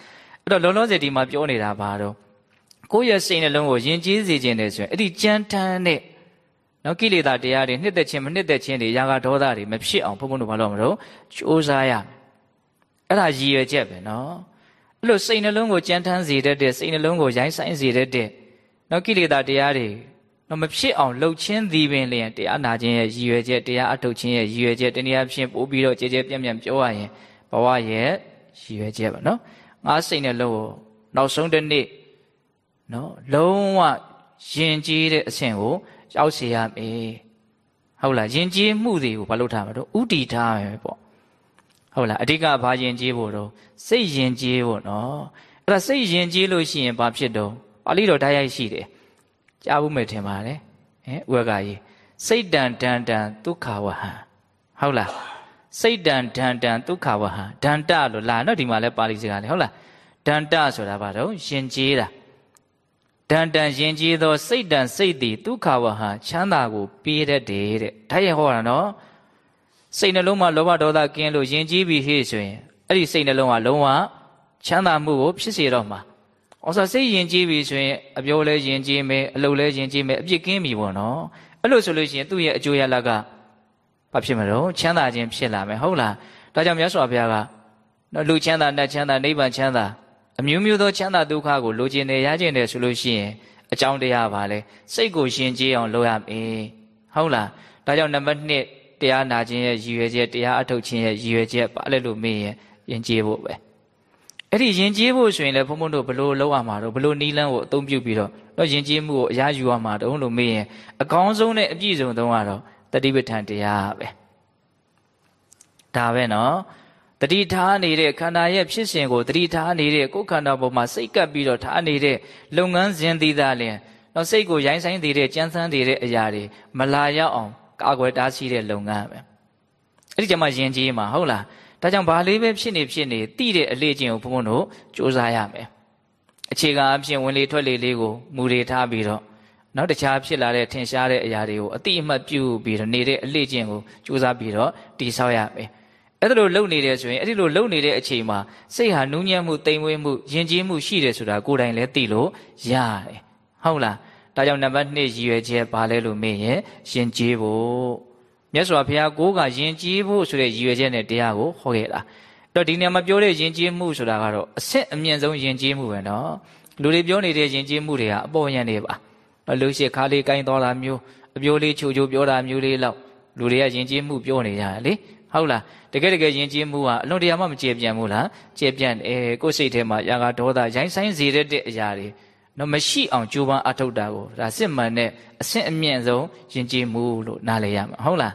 အဲ့တော့လုံးလုံးစည်ဒီမှာပြောနေတာဘာတော့ကိုယ့်ရဲ့စိတ်နှလုံးကိုယဉ်ကျေးစေခြင်းတယ်ဆိုရင်အဲ့ဒီကြမ်းတမ်းတဲ့နော်ကိလေသာတရားတွေနှစ်သက်ခြင်းမနှစ်သက်ခြင်းတွေຢာကဒေါသတွေမဖြစ်အောင်ဘုန်းဘုန်းတို့ဘာလို့မလို့ကြိုးစားရမယ်အဲ့ဒါရည်ရွယ်ချက်ပဲနော်အဲ့လိုစိတ်နှလုံးကိုကြမ်းတမ်းစေတတ်တဲ့စိတ်နှလုံးကိုရိုင်းဆိုင်စေတတ်တဲ့နော်ကိလေသာတရားတွေ တော့မဖြစ်အောင်လှုပ်ချင်းသည်ပင်လျင်တရားနာခြင်းရဲ့ရည်ရွယ်ချက်တရားအထုတ်ခြင်းရဲ့ရည်ရွယ်ချက်တနည်းအားဖြင့်ပို့ပြီးတော့ကြဲကြဲပြန့်ပြန့်ပြောရရင်ဘဝရဲ့ရည်ရွယ်ချက်ပါနော်ငါစိတ်နဲ့လုံးကိုနောက်ဆုံးတစ်နေ့နော်လုံးဝယဉ်ကျေးတဲ့အဆင့်ကိုရောက်စေရမယ်ဟုတ်လားယဉ်ကျေးမှုတွေကိုဘာလို့ထားမှာတော့ဥတီထားမယ်ပေါ့ဟုတ်လားအဓိကဘာယဉ်ကျေးဖို့တော့စိတ်ယဉ်ကျေးဖို့နော်အဲ့ဒါစိတ်ယဉ်ကျေးလို့ရှိရင်ဘာဖြစ်တော့ပါဠိတော်ဓာတ်ရိုက်ရှိတယ် ကြားဘူးမယ်ထင်ပါတယ်ဟင်ဥရကကြီးစိတ်တန်ဒန်တန်ဒုက္ခဝဟံဟုတ်လားစိတ်တန်ဒန်တန်ဒုက္ခဝဟံဒန္တလို့လာတော့ဒီမှာလဲပါဠိစကားလေဟုတ်လားဒန္တဆိုတာဘာတော့ယဉ်ကျေးတာဒန်တန်ယဉ်ကျေးသော စိတ်တန်စိတ်သည်ဒုက္ခဝဟံချမ်းသာကိုပေးတတ်တယ်တဲ့ဒါရဟောတာနော်စိတ်နှလုံးမှာလောဘဒေါသကင်းလို့ယဉ်ကျေးပြီးဟေ့ဆိုရင်အဲ့ဒီစိတ်နှလုံးကလုံးဝချမ်းသာမှုကိုဖြစ်စေတော့မှာ။ အော်ဆိုစိတ်ယဉ်ကျေးပြီဆိုရင်အပြောလဲယဉ်ကျေးမယ်အလုပ်လဲယဉ်ကျေးမယ်အပြစ်ကင်းပြီပေါ့နော်။အဲ့လိုဆိုလို့ရှိရင်သူ့ရဲ့အကျိုးရလကဘာဖြစ်မလို့ချမ်းသာခြင်းဖြစ်လာမယ်ဟုတ်လား။ဒါကြောင့်မြတ်စွာဘုရားကနော်လူချမ်းသာနတ်ချမ်းသာနိဗ္ဗာန်ချမ်းသာအမျိုးမျိုးသောချမ်းသာဒုက္ခကိုလိုချင်တယ်ရချင်တယ်ဆိုလို့ရှိရင်အကြောင်းတရားပါလေစိတ်ကိုရှင်ကျေးအောင်လုပ်ရမယ်ဟုတ်လားဒါကြောင့်နံပါတ်1တရားနာခြင်းရဲ့ရည်ရွယ်ချက်တရားအထုတ်ခြင်းရဲ့ရည်ရွယ်ချက်ပါလဲလို့မေးရင်ယဉ်ကျေးဖို့ပဲ အဲ့ဒီယဉ်ကျေးဖို့ဆိုရင်လည်းဘုန်းဘုန်းတို့ဘလို့လောက်ရမှာတော့ဘလို့နီးလန်းကိုအသုံးပြုပြီးတော့တော့ယဉ်ကျေးမှုကိုအရာယူရမှာတုံးလို့မေးရင်အကောင်းဆုံးနဲ့အပြည့်စုံဆုံးကတော့တတိပဋ္ဌာန်တရားပဲဒါပဲနော်တတိထားနေတဲ့ခန္ဓာရဲ့ဖြစ်စဉ်ကိုတတိထားနေတဲ့ကိုယ်ခန္ဓာပေါ်မှာစိတ်ကပ်ပြီးတော့ထားနေတဲ့လုပ်ငန်းစဉ်သီးသားလင်တော့စိတ်ကိုရိုင်းဆိုင်သေးတဲ့ကြမ်းဆန်းသေးတဲ့အရာတွေမလာရောက်အောင်ကာကွယ်တားဆီးတဲ့လုပ်ငန်းပဲအဲ့ဒီကြမှာယဉ်ကျေးမှာဟုတ်လား ဒါကြောင့်ဘာလေးပဲဖြစ်နေဖြစ်နေတိတဲ့အလေးချင်းကိုဘုံဘုံတို့စူးစမ်းရမယ်အခြေခံအဖြစ်ဝင်လေထွက်လေလေးကိုမူတွေထားပြီးတော့နောက်တခြားဖြစ်လာတဲ့ထင်ရှားတဲ့အရာတွေကိုအတိအမှတ်ပြုပြီးတော့နေတဲ့အလေးချင်းကိုစူးစမ်းပြီးတော့တည်ဆောက်ရမယ်အဲ့ဒါလိုလုပ်နေတယ်ဆိုရင်အဲ့ဒီလိုလုပ်နေတဲ့အချိန်မှာစိတ်ဟာနူးညံ့မှုတိမ်မွေးမှုယဉ်ကျေးမှုရှိတယ်ဆိုတာကိုယ်တိုင်လည်းသိလို့ရတယ်ဟုတ်လားဒါကြောင့်နံပါတ်2ရည်ရွယ်ချက်ဘာလဲလို့မေးရင်ယဉ်ကျေးဖို့ မြတ်စွာဘုရားကိုးကယဉ်ကျေးဖို့ဆိုတဲ့ရည်ရွယ်ချက်နဲ့တရားကိုဟောခဲ့တာတော့ဒီနေရာမှာပြောတဲ့ယဉ်ကျေးမှုဆိုတာကတော့အဆင့်အမြင့်ဆုံးယဉ်ကျေးမှုပဲနော်လူတွေပြောနေတဲ့ယဉ်ကျေးမှုတွေဟာအပေါ်ယံနေပါလူရှိခါလေးကိုင်းတော်တာမျိုးအပြိုးလေးချိုချိုပြောတာမျိုးလေးလောက်လူတွေကယဉ်ကျေးမှုပြောနေကြတယ်လေဟုတ်လားတကယ်တကယ်ယဉ်ကျေးမှုဟာအလွန်တရာမှမကျေပြန့်ဘူးလားကျေပြန့်တယ်ကိုယ်စိတ်ထဲမှာရာဂဒေါသရိုင်းဆိုင်စေတဲ့အရာတွေ နော်မရှိအောင်ကြိုးပမ်းအထောက်တာကိုဒါစစ်မှန်တဲ့အဆင့်အမြင့်ဆုံးယဉ်ကျေးမှုလို့နားလည်ရမှာဟုတ်လား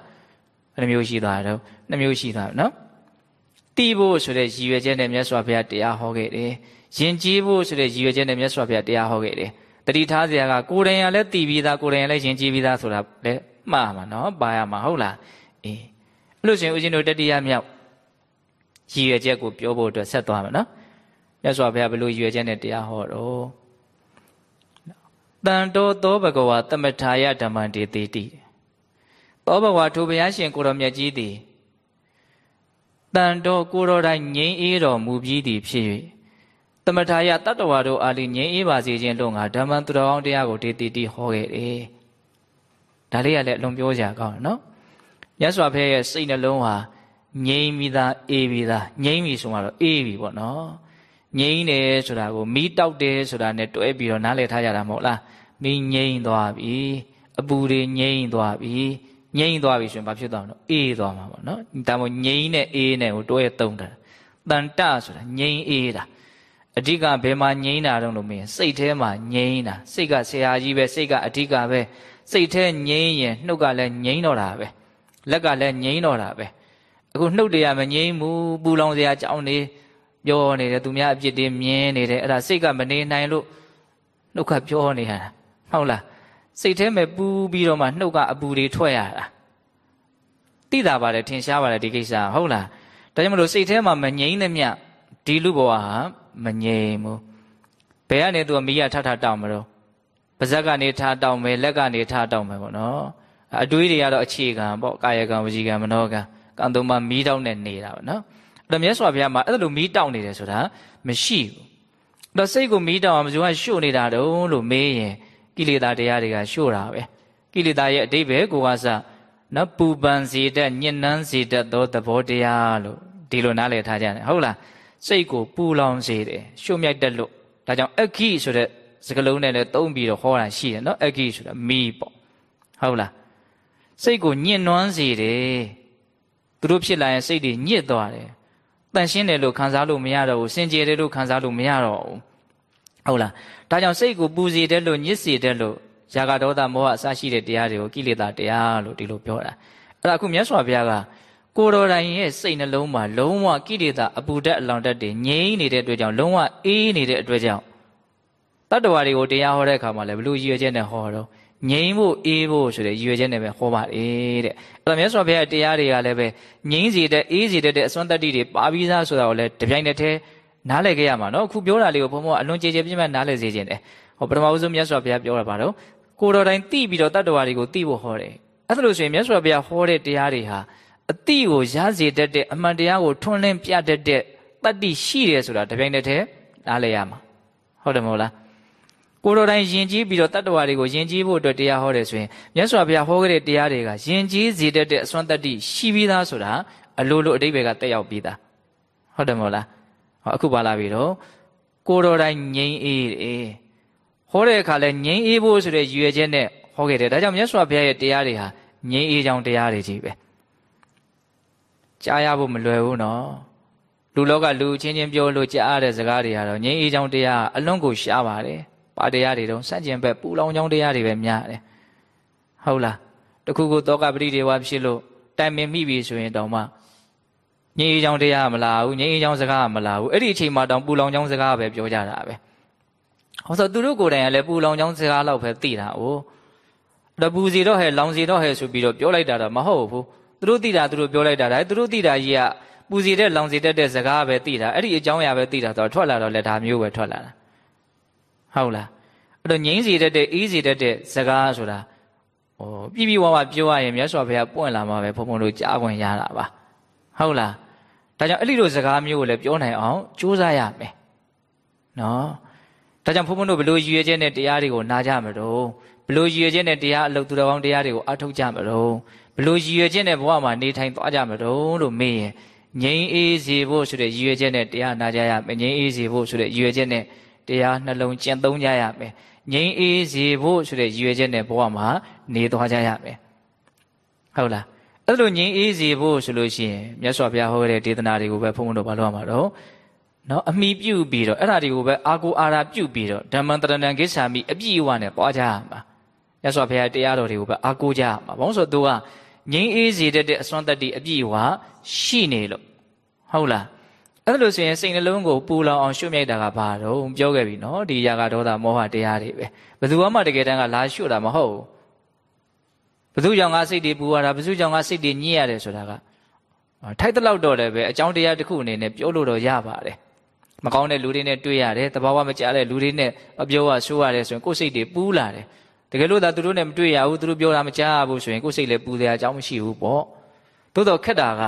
ဘယ်နှမျိုးရှိသွားတော့နှမျိုးရှိသွားနော်တီးဖို့ဆိုတဲ့ရည်ရွယ်ချက်နဲ့မြတ်စွာဘုရားတရားဟောခဲ့တယ်ယဉ်ကျေးဖို့ဆိုတဲ့ရည်ရွယ်ချက်နဲ့မြတ်စွာဘုရားတရားဟောခဲ့တယ်တတိထားစရာကကိုယ်တိုင်ရလည်းတည်ပြီးသားကိုယ်တိုင်ရလည်းယဉ်ကျေးပြီးသားဆိုတာလည်းမှားမှာနော်ပါရမှာဟုတ်လားအေးအဲ့လို့ရှင်ဦးဇင်းတို့တတိယမြောက်ရည်ရွယ်ချက်ကိုပြောဖို့အတွက်ဆက်သွားမယ်နော်မြတ်စွာဘုရားဘယ်လိုရည်ရွယ်ချက်နဲ့တရားဟောတော့ တန်တောသောဘဂဝါတမထာယဓမ္မံတေတိတိသောဘဂဝါထိုဘုရားရှင်ကိုရောမြတ်ကြီးသည်တန်တောကိုရောတိုင်းငြိမ်းအေးတော်မူပြီးသည်ဖြစ်၍တမထာယတတ္တဝါတို့အားလိငြိမ်းအေးပါစေခြင်းလို့ငါဓမ္မံသူတော်ကောင်းတရားကိုတေတိတိဟောခဲ့တယ်ဒါလေးကလည်းအလွန်ပြောစရာကောင်းတယ်နော်မြတ်စွာဘုရားရဲ့စိတ်နှလုံးဟာငြိမ်းပြီးသားအေးပြီးသားငြိမ်းပြီဆိုမှတော့အေးပြီပေါ့နော် ငြိမ်းတယ်ဆိုတာကိုမီးတောက်တယ်ဆိုတာနဲ့တွဲပြီးတော့နားလည်ထားကြတာမဟုတ်လားမင်းငြိမ့်သွားပြီအပူတွေငြိမ့်သွားပြီငြိမ့်သွားပြီဆိုရင်ဘာဖြစ်သွားမလဲအေးသွားမှာပေါ့နော်ဒါမို့ငြိမ့်နဲ့အေးနဲ့ကိုတွဲသုံးတာတန်တဆိုတာငြိမ့်အေးတာအဓိကဘယ်မှာငြိမ့်တာတော့လို့မင်းစိတ်ထဲမှာငြိမ့်တာစိတ်ကဆရာကြီးပဲစိတ်ကအဓိကပဲစိတ်ထဲငြိမ့်ရင်နှုတ်ကလည်းငြိမ့်တော့တာပဲလက်ကလည်းငြိမ့်တော့တာပဲအခုနှုတ်တရားမငြိမ့်ဘူးပူလောင်စရာကြောင်းနေ ပြောနေတယ်သူများအပြစ်တွေမြင်နေတယ်အဲ့ဒါစိတ်ကမနေနိုင်လို့နှုတ်ကပြောနေရတာဟုတ်လားစိတ်ထဲမှာပူးပြီးတော့မှနှုတ်ကအပူတွေထွက်ရတာသိတာပါတယ်ထင်ရှားပါတယ်ဒီကိစ္စဟုတ်လားဒါကြောင့်မလို့စိတ်ထဲမှာမငြိမ့်သမျှဒီလူဘဝဟာမငြိမ်ဘူးဘယ်ကနေသူကမိရထထတောင်းမလို့ပါဇက်ကနေထားတောင်းမယ်လက်ကနေထားတောင်းမယ်ပေါ့နော်အတွေးတွေကတော့အခြေခံပေါ့ကာယကံဝစီကံမနောကံကံသုံးပါမီးတောင်းနဲ့နေတာပေါ့နော်အဲ့ တော့မြတ်စွာဘုရားမှာအဲ့လိုမီးတောင်းနေတယ်ဆိုတာမရှိဘူးအဲ့တော့စိတ်ကိုမီးတောင်းအောင်ဘယ်သူကရှို့နေတာတုံးလို့မေးရင်ကိလေသာတရားတွေကရှို့တာပဲကိလေသာရဲ့အတိတ်ပဲကိုကစနပူပန်စေတတ်ညှဉ်းနှန်းစေတတ်သောသဘောတရားလို့ဒီလိုနားလည်ထားကြတယ်ဟုတ်လားစိတ်ကိုပူလောင်စေတယ်ရှို့မြိုက်တတ်လို့ဒါကြောင့်အခိဆိုတဲ့စကလုံးနဲ့လည်းသုံးပြီးတော့ဟောတာရှိတယ်နော်အခိဆိုတာမီးပေါ့ဟုတ်လားစိတ်ကိုညှဉ်းနှွမ်းစေတယ်သူတို့ဖြစ်လာရင်စိတ်တွေညစ်သွားတယ် တန်ရှင်းတယ်လို့ခံစားလို့မရတော့ဘူးစင်ကြယ်တယ်လို့ခံစားလို့မရတော့ဘူးဟုတ်လားဒါကြောင့်စိတ်ကိုပူစေတယ်လို့ညစ်စေတယ်လို့ຢာကဒေါသမောဟအစရှိတဲ့တရားတွေကိုကိလေသာတရားလို့ဒီလိုပြောတာအဲ့ဒါအခုမြတ်စွာဘုရားကကိုတော်တိုင်ရဲ့စိတ်နှလုံးမှာလုံးဝကိလေသာအပူဓာတ်အလောင်ဓာတ်တွေငြိမ်းနေတဲ့အတွက်ကြောင့်လုံးဝအေးနေတဲ့အတွက်ကြောင့်တတ္တဝါတွေကိုတရားဟောတဲ့အခါမှာလည်းဘလို့ရည်ရွယ်ချက်နဲ့ဟောတော့ ငြိမ်းဖို့အေးဖို့ဆိုတဲ့ရည်ရွယ်ချက်နဲ့ပဲဟောပါတယ်တဲ့အဲ့တော့မြတ်စွာဘုရားတရားတွေကလည်းပဲငြိမ်းစေတဲ့အေးစေတဲ့အစွမ်းတတ္တိတွေပါပြီးသားဆိုတာကိုလည်းတပြိုင်တည်းတည်းနားလည်ခဲ့ရမှာနော်အခုပြောတာလေးကိုဘုံဘုံအလွန်ကြည်ကြည်ပြည့်ပြည့်နားလည်စေခြင်းတယ်ဟောပထမဆုံးမြတ်စွာဘုရားပြောတာပါတော့ကိုတော်တိုင်းသိပြီးတော့တတ္တဝါတွေကိုသိဖို့ဟောတယ်အဲ့ဒါလို့ဆိုရင်မြတ်စွာဘုရားဟောတဲ့တရားတွေဟာအတိကိုရစေတတ်တဲ့အမှန်တရားကိုထွန်းလင်းပြတတ်တဲ့တတ္တိရှိတယ်ဆိုတာတပြိုင်တည်းတည်းနားလည်ရမှာဟုတ်တယ်မဟုတ်လား ကိုတော်တိုင်းယဉ်ကျေးပြီးတော့တတ္တဝါတွေကိုယဉ်ကျေးဖို့အတွက်တရားဟောတယ်ဆိုရင်မြတ်စွာဘုရားဟောခဲ့တဲ့တရားတွေကယဉ်ကျေးစေတတ်တဲ့အစွမ်းတတ္တိရှိပြီးသားဆိုတာအလိုလိုအတိတ်ဘက်ကတက်ရောက်ပြီးသားဟုတ်တယ်မဟုတ်လားဟောအခုပါလာပြီတော့ကိုတော်တိုင်းငြိမ်းအေးတယ်ဟောတဲ့အခါလဲငြိမ်းအေးဖို့ဆိုတဲ့ရည်ရွယ်ချက်နဲ့ဟောခဲ့တယ်ဒါကြောင့်မြတ်စွာဘုရားရဲ့တရားတွေဟာငြိမ်းအေးကြောင်းတရားတွေကြီးပဲကြားရဖို့မလွယ်ဘူးနော်လူလောကလူချင်းချင်းပြောလို့ကြားရတဲ့စကားတွေကတော့ငြိမ်းအေးကြောင်းတရားအလွန်ကိုရှားပါတယ် ပါတရားတွေတော့စန့်ကျင်ဘက်ပူလောင်ကြောင်းတရားတွေပဲများတယ်ဟုတ်လားတခုခုတောကပရိဒေဝဖြစ်လို့တိုင်ပင်မိပြီဆိုရင်တောင်မှငြိမ်းအေးချောင်းတရားမလားဘူးငြိမ်းအေးချောင်းစကားမလားဘူးအဲ့ဒီအချိန်မှာတောင်ပူလောင်ချောင်းစကားပဲပြောကြတာပဲဟောဆိုသူတို့ကိုယ်တိုင်ကလည်းပူလောင်ချောင်းစကားလောက်ပဲသိတာ哦တပူစီတော့ဟဲ့လောင်စီတော့ဟဲ့ဆိုပြီးတော့ပြောလိုက်တာတော့မဟုတ်ဘူးသူတို့သိတာသူတို့ပြောလိုက်တာဒါသူတို့သိတာကြီးကပူစီတဲ့လောင်စီတဲ့တဲ့စကားပဲသိတာအဲ့ဒီအကြောင်းအရာပဲသိတာဆိုတော့ထွက်လာတော့လည်းဒါမျိုးပဲထွက်လာတာ ဟုတ်လားအဲ့တော့ငြိမ်းစီတဲ့တဲ့အေးစီတဲ့တဲ့စကားဆိုတာဟောပြပြဝဝပြောရရင်မြတ်စွာဘုရားပွင့်လာမှာပဲဘုံဘုံတို့ကြားခွင့်ရတာပါဟုတ်လားဒါကြောင့်အဲ့ဒီလိုစကားမျိုးကိုလည်းပြောနိုင်အောင်ကြိုးစားရမယ်နော်ဒါကြောင့်ဘုံဘုံတို့ဘလို့ရည်ရွယ်ချက်နဲ့တရားတွေကိုနာကြမလို့ဘလို့ရည်ရွယ်ချက်နဲ့တရားအလုပ်သူတော်ကောင်းတရားတွေကိုအထောက်ကြမလို့ဘလို့ရည်ရွယ်ချက်နဲ့ဘဝမှာနေထိုင်သွားကြမလို့လို့မေးရင်ငြိမ်းအေးစေဖို့ဆိုတဲ့ရည်ရွယ်ချက်နဲ့တရားနာကြရမယ်ငြိမ်းအေးစေဖို့ဆိုတဲ့ရည်ရွယ်ချက်နဲ့ တရားနှလုံးကျင့်သုံးကြရမယ်ငြိမ်းအေးစေဖို့ဆိုတဲ့ရည်ရွယ်ချက်နဲ့ဘဝမှာနေသွားကြရမယ်ဟုတ်လားအဲ့လိုငြိမ်းအေးစေဖို့ဆိုလို့ရှိရင်မြတ်စွာဘုရားဟောတဲ့ဒေသနာတွေကိုပဲဘုန်းဘုန်းတို့ဘာလို့ရမှာတော့နော်အမိပြုတ်ပြီးတော့အဲ့ဒါတွေကိုပဲအာကိုအာရာပြုတ်ပြီးတော့ဓမ္မံတရဏံကိစ္ဆာမိအပြည့်အဝနဲ့ပွားကြရမှာမြတ်စွာဘုရားတရားတော်တွေကိုပဲအာကိုကြရမှာဘာလို့ဆိုတော့သူကငြိမ်းအေးစေတဲ့အစွမ်းတတ္တိအပြည့်အဝရှိနေလို့ဟုတ်လား အဲ့လိုဆိုရင်စိတ်နှလုံးကိုပူလောင်အောင်ရှုမြိုက်တာကဘာတော့ပြောခဲ့ပြီနော်ဒီຢာကဒေါသမောဟတရားတွေပဲဘယ်သူမှတကယ်တမ်းကလာရှုတာမဟုတ်ဘူးဘသူကြောင့်ငါစိတ်တွေပူရတာဘသူကြောင့်ငါစိတ်တွေညစ်ရတယ်ဆိုတာကထိုက်တဲ့လောက်တော့လည်းပဲအကြောင်းတရားတစ်ခုအနေနဲ့ပြောလို့တော့ရပါတယ်မကောင်းတဲ့လူတွေနဲ့တွေ့ရတယ်တဘာဝမကြတဲ့လူတွေနဲ့အပြောရဆိုးရတယ်ဆိုရင်ကိုယ်စိတ်တွေပူးလာတယ်တကယ်လို့သာသူတို့နဲ့မတွေ့ရဘူးသူတို့ပြောတာမကြားရဘူးဆိုရင်ကိုယ်စိတ်လည်းပူစရာအကြောင်းမရှိဘူးပေါ့သို့တော့ခက်တာက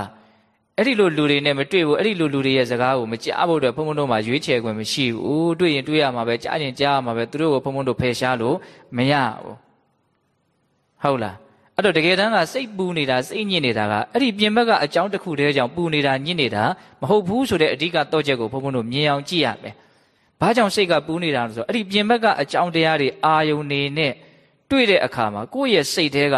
အဲ့ဒီလိုလူတွေနဲ့မတွေ့ဘူးအဲ့ဒီလိုလူတွေရဲ့စကားကိုမကြားဖို့အတွက်ဘုံဘုံတို့မှာရွေးချယ်ခွင့်မရှိဘူးတွေ့ရင်တွေ့ရမှာပဲကြားရင်ကြားရမှာပဲသူတို့ကိုဘုံဘုံတို့ဖယ်ရှားလို့မရဘူးဟုတ်လားအဲ့တော့တကယ်တမ်းကစိတ်ပူနေတာစိတ်ညစ်နေတာကအဲ့ဒီပြင်ဘက်ကအကြောင်းတစ်ခုတည်းကြောင့်ပူနေတာညစ်နေတာမဟုတ်ဘူးဆိုတဲ့အဓိကတော့ချက်ကိုဘုံဘုံတို့မြင်အောင်ကြည့်ရမယ်။ဘာကြောင့်စိတ်ကပူနေတာလဲဆိုတော့အဲ့ဒီပြင်ဘက်ကအကြောင်းတရားတွေအာယုန်နေနဲ့တွေ့တဲ့အခါမှာကိုယ့်ရဲ့စိတ်ထဲက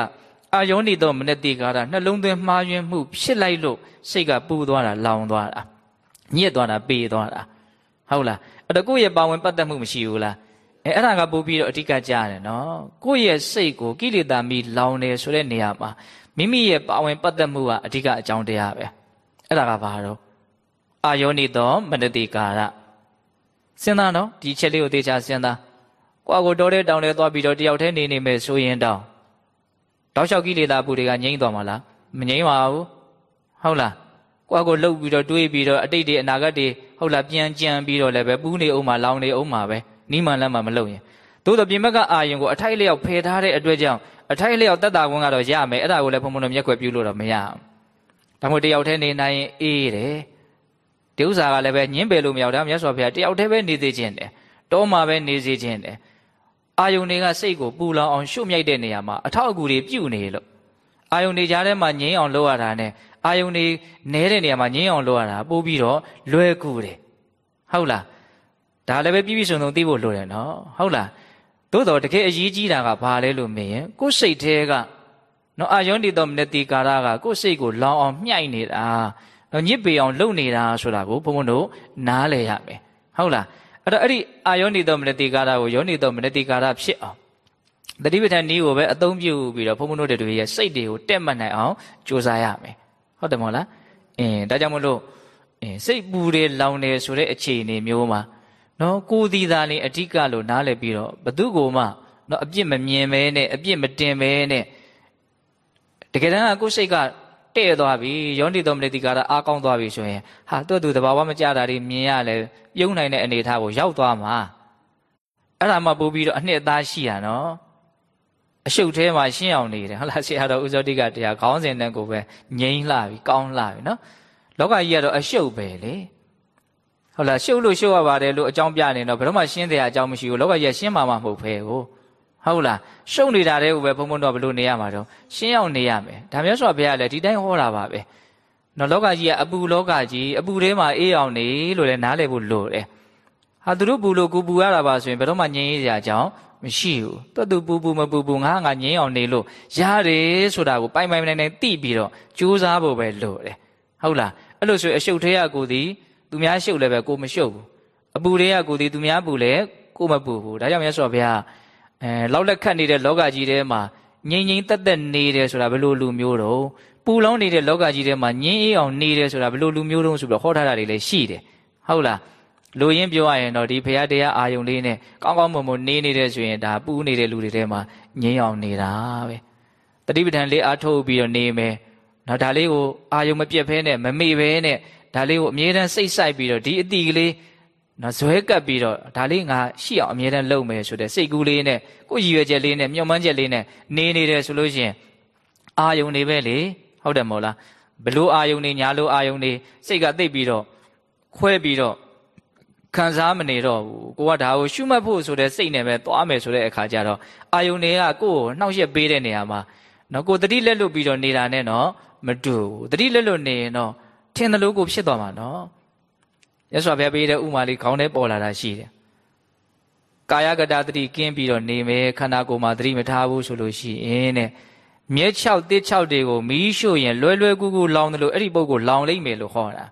အာယုန်နေသောမနတိကာရနှလုံးသွင်းမှားယွင်းမှု ဖြစ်လိုက်လို့စိတ်ကပူသွားတာလောင်သွားတာညစ်သွားတာပေသွားတာဟုတ်လားအဲ့တော့ကိုယ့်ရဲ့ပါဝင်ပတ်သက်မှုမရှိဘူးလားအဲအဲ့ဒါကပို့ပြီးတော့အဓိကကြားတယ်နော်ကိုယ့်ရဲ့စိတ်ကိုကိလေသာမီလောင်နေဆိုတဲ့နေရာမှာမိမိရဲ့ပါဝင်ပတ်သက်မှုကအဓိကအကြောင်းတရားပဲအဲ့ဒါကဘာတော့အာယောနိသောမနတိကာရစဉ်းစားနော်ဒီချက်လေးကိုသေချာစဉ်းစားကိုယ့်ကိုတော်တဲ့တောင်ထဲသွားပြီးတော့တယောက်တည်းနေနေမယ်ဆိုရင်တောင် တောက်လျှောက်ကိလေသာပူတွေကငြိမ့်သွားမှာလားမငြိမ့်ပါဘူးဟုတ်လားကိုယ့်ကိုလှုပ်ပြီးတော့တွေးပြီးတော့အတိတ်တွေအနာဂတ်တွေဟုတ်လားပြန်ကြံပြီးတော့လည်းပဲပူးနေအောင်မှာလောင်နေအောင်မှာပဲနီးမှန်လမ်းမှမလုပ်ရင်သို့တော့ပြင်ဘက်ကအာယုံကိုအထိုက်လျောက်ဖယ်ထားတဲ့အတွက်ကြောင့်အထိုက်လျောက်တက်တာကွန်းကတော့ရမယ်အဲ့ဒါကိုလည်းဘုံဘုံတို့မျက်ခွက်ပြုလို့တော့မရအောင်ဒါမှမဟုတ်တယောက်တည်းနေနိုင်ရင်အေးတယ်ဒီဥစ္စာကလည်းပဲညင်းပယ်လို့မရဘူးဒါမြတ်စွာဘုရားတယောက်တည်းပဲနေသေးခြင်းတယ်တောမှာပဲနေစေခြင်းတယ် အာယုန်တွေကစိတ်ကိုပူလောင်အောင်ရှုမြိုက်တဲ့နေရာမှာအထောက်အကူတွေပြုနေလို့အာယုန်တွေကြားထဲမှာငြင်းအောင်လုပ်ရတာနဲ့အာယုန်တွေနဲတဲ့နေရာမှာငြင်းအောင်လုပ်ရတာပို့ပြီးတော့လွယ်ကူတယ်ဟုတ်လားဒါလည်းပဲပြည့်ပြည့်စုံစုံသိဖို့လိုတယ်နော်ဟုတ်လားသို့တော့တကယ်အရေးကြီးတာကဘာလဲလို့မေးရင်ကိုယ်စိတ်ထဲကနော်အာယုန်ဒီတော်မနတိကာရကကိုယ်စိတ်ကိုလောင်အောင်မြှိုက်နေတာနော်ညစ်ပေအောင်လုပ်နေတာဆိုတာကိုဘုံဘုံတို့နားလည်ရမယ်ဟုတ်လား အဲ့တော့အဲ့ဒီအာယောနိတော်မနတိကာရကိုယောနိတော်မနတိကာရဖြစ်အောင်တတိပဋ္ဌာန်နည်းကိုပဲအသုံးပြုပြီးတော့ဘုံဘုံတို့တွေရဲ့စိတ်တွေကိုတက်မှတ်နိုင်အောင်ကြိုးစားရမယ်ဟုတ်တယ်မဟုတ်လားအင်းဒါကြောင့်မလို့အင်းစိတ်ပူတယ်လောင်တယ်ဆိုတဲ့အခြေအနေမျိုးမှာနော်ကိုယ်ဒီသာလင်အဓိကလို့နားလည်ပြီးတော့ဘသူကိုမှနော်အပြစ်မမြင်ပဲနဲ့အပြစ်မတင်ပဲနဲ့တကယ်တမ်းကကိုယ်စိတ်က တဲ့သွားပြီယောနိတော်မနတိကာရအားကောင်းသွားပြီဆိုရင်ဟာသူ့သူတဘာဝမကြတာတွေမြင်ရလဲပြုံးနိုင်တဲ့အနေအထားကိုရောက်သွားမှာအဲ့ဒါမှပို့ပြီးတော့အနှစ်အသားရှိရနော်အရှုပ်ထဲမှာရှင်းအောင်နေတယ်ဟုတ်လားဆရာတော်ဥဇောတိကတရားခေါင်းစဉ်နဲ့ကိုပဲငြိမ်းလှပြီကောင်းလှပြီနော်လောကကြီးကတော့အရှုပ်ပဲလေဟုတ်လားရှုပ်လို့ရှုပ်ရပါတယ်လို့အကြောင်းပြနေတော့ဘယ်တော့မှရှင်းတဲ့အကြောင်းမရှိဘူးလောကကြီးကရှင်းမှာမှမဟုတ်ဖဲကို ဟုတ်လားရှုပ်နေတာတဲ့ကိုပဲဘုံဘုံတော့ဘလို့နေရမှာတော့ရှင်းအောင်နေရမယ်ဒါမျိုးဆိုဘုရားလည်းဒီတိုင်းဟောတာပါပဲနော်လောကကြီးကအပူလောကကြီးအပူထဲမှာအေးအောင်နေလို့လည်းနားလည်ဖို့လိုတယ်ဟာသူတို့ပူလို့ကိုပူရတာပါဆိုရင်ဘယ်တော့မှငြင်းရစရာအကြောင်းမရှိဘူးတော်သူပူပူမပူပူငါငါငြင်းအောင်နေလို့ရတယ်ဆိုတာကိုပိုင်ပိုင်နိုင်နိုင်သိပြီးတော့ကြိုးစားဖို့ပဲလိုတယ်ဟုတ်လားအဲ့လိုဆိုအရှုပ်ထဲရကိုသည်သူများရှုပ်လည်းပဲကိုမရှုပ်ဘူးအပူတွေကကိုသည်သူများပူလည်းကိုမပူဘူးဒါကြောင့်မြတ်စွာဘုရား အဲလောက်လက်ခတ်နေတဲ့လောကကြီးထဲမှာငြိမ်ငြိမ်သက်သက်နေတယ်ဆိုတာဘယ်လိုလူမျိုးတော့ပူလောင်နေတဲ့လောကကြီးထဲမှာငြင်းအေးအောင်နေတယ်ဆိုတာဘယ်လိုလူမျိုးတုံးဆိုပြီးဟောထားတာတွေလည်းရှိတယ်ဟုတ်လားလူရင်းပြောရရင်တော့ဒီဖရာတရားအာယုံလေးနဲ့ကောင်းကောင်းမွန်မွန်နေနေတဲ့ဆိုရင်ဒါပူးနေတဲ့လူတွေထဲမှာငြင်းအောင်နေတာပဲတတိပဋ္ဌာန်လေးအားထုတ်ပြီးတော့နေမယ်နော်ဒါလေးကိုအာယုံမပြတ်ဖဲနဲ့မမေ့ဖဲနဲ့ဒါလေးကိုအမြဲတမ်းစိတ်ဆိုင်ပြီးတော့ဒီအတီကလေး နော်ဇွဲကပ်ပြီးတော့ဒါလေးငါရှိအောင်အမြဲတမ်းလုပ်မယ်ဆိုတဲ့စိတ်ကူးလေးနဲ့ကိုယ်ရည်ရွယ်ချက်လေးနဲ့မျှော်မှန်းချက်လေးနဲ့နေနေတယ်ဆိုလို့ရှိရင်အာယုံနေပဲလေဟုတ်တယ်မဟုတ်လားဘလို့အာယုံနေညာလို့အာယုံနေစိတ်ကသိပ်ပြီးတော့ခွဲပြီးတော့ခံစားမနေတော့ဘူးကိုကဒါကိုရှုမှတ်ဖို့ဆိုတဲ့စိတ်နဲ့ပဲသွားမယ်ဆိုတဲ့အခါကျတော့အာယုန်တွေကကိုယ့်ကိုနှောက်ရက်ပေးတဲ့နေရာမှာနော်ကိုတတိလက်လွတ်ပြီးတော့နေတာနဲ့နော်မတူဘူးတတိလက်လွတ်နေရင်တော့ထင်တယ်လို့ကိုဖြစ်သွားမှာနော် ရသော်ဘုရားပေးတဲ့ဥမာလေးခေါင်းထဲပေါ်လာတာရှိတယ်ကာယကတာတတိကင်းပြီးတော့နေမယ်ခန္ဓာကိုယ်မှာတတိမထားဘူးဆိုလို့ရှိရင်တဲ့မြဲ6တစ်6တွေကိုမီးရှို့ရင်လွယ်လွယ်ကူကူလောင်တယ်လို့အဲ့ဒီပုဂ္ဂိုလ်လောင်လိမ့်မယ်လို့ဟောတာ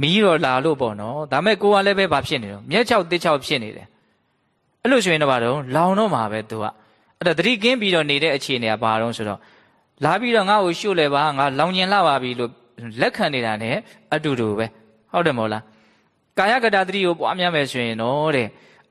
မီးတော့လာလို့ပေါ့နော်ဒါမဲ့ကိုကလည်းပဲဘာဖြစ်နေတော့မြက်6တစ်6ဖြစ်နေတယ်အဲ့လိုဆိုရင်တော့ဘာတော့လောင်တော့မှာပဲသူကအဲ့ဒါသတိကင်းပြီးတော့နေတဲ့အခြေအနေကဘာတော့ဆိုတော့လာပြီးတော့ငါ့ကိုရှုလဲပါငါလောင်ကျင်လာပါပြီလို့လက်ခံနေတာ ਨੇ အတူတူပဲ ဟုတ်တယ်မဟုတ်လားကာယကတာသတိကိုပွားများမယ်ဆိုရင်တော့တဲ့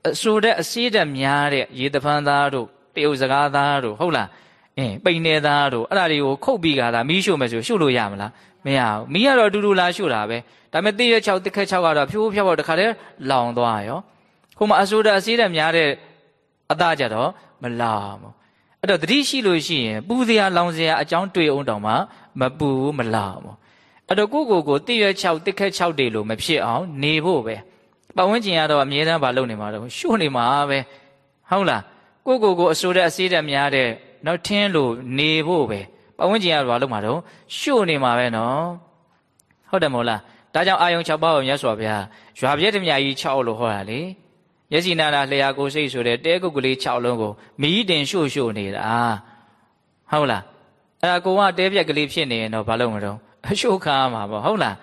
အဆိုတဲ့အစည်းတက်များတဲ့ရေတဖန်သားတို့တရုတ်စကားသားတို့ဟုတ်လားအင်းပိန်နေသားတို့အဲ့ဒါတွေကိုခုတ်ပြီးကြတာမီးရှို့မယ်ဆိုရှုလို့ရမလားမရဘူးမီးကတော့အတူတူလာရှို့တာပဲဒါပေမဲ့တိရ6တစ်ခက်6ကတော့ဖြိုးဖြောက်ဖြောက်တခါတည်းလောင်သွားရောခုမှအဆိုးတအစေးတက်များတဲ့အသားကြတော့မလောင်ဘူးအဲ့တော့တတိရှိလို့ရှိရင်ပူစရာလောင်စရာအကြောင်းတွေ့အောင်တောင်မှမပူဘူးမလောင်ဘူး အဲ့တော့ကိုကိုကိုတိရ6တစ်ခက်6တွေလို့မဖြစ်အောင်နေဖို့ပဲပတ်ဝန်းကျင်ကတော့အမြဲတမ်းမလုပ်နေမှာတော့ရှို့နေမှာပဲဟုတ်လားကိုကိုကိုအဆိုးတဲ့အစေးတက်များတဲ့နောက်ထင်းလို့နေဖို့ပဲပတ်ဝန်းကျင်ကတော့မလုပ်မှာတော့ရှို့နေမှာပဲနော်ဟုတ်တယ်မို့လားဒါကြောင့်အာယုံ6ပါးကိုမြတ်စွာဘုရားရွာပြည့်တမြကြီး6လို့ဟောတာလေမျက်စိနာနာလျှာကိုစိတ်ဆိုတဲ့တဲကုတ်ကလေး6လုံးကိုမီးတင်ရှို့ရှို့နေတာဟုတ်လားအဲ့ဒါကိုကတဲပြက်ကလေးဖြစ်နေရင်တော့ဘာလို့မတော့ အရှို့ခံရမှာပေါ့ဟုတ်လား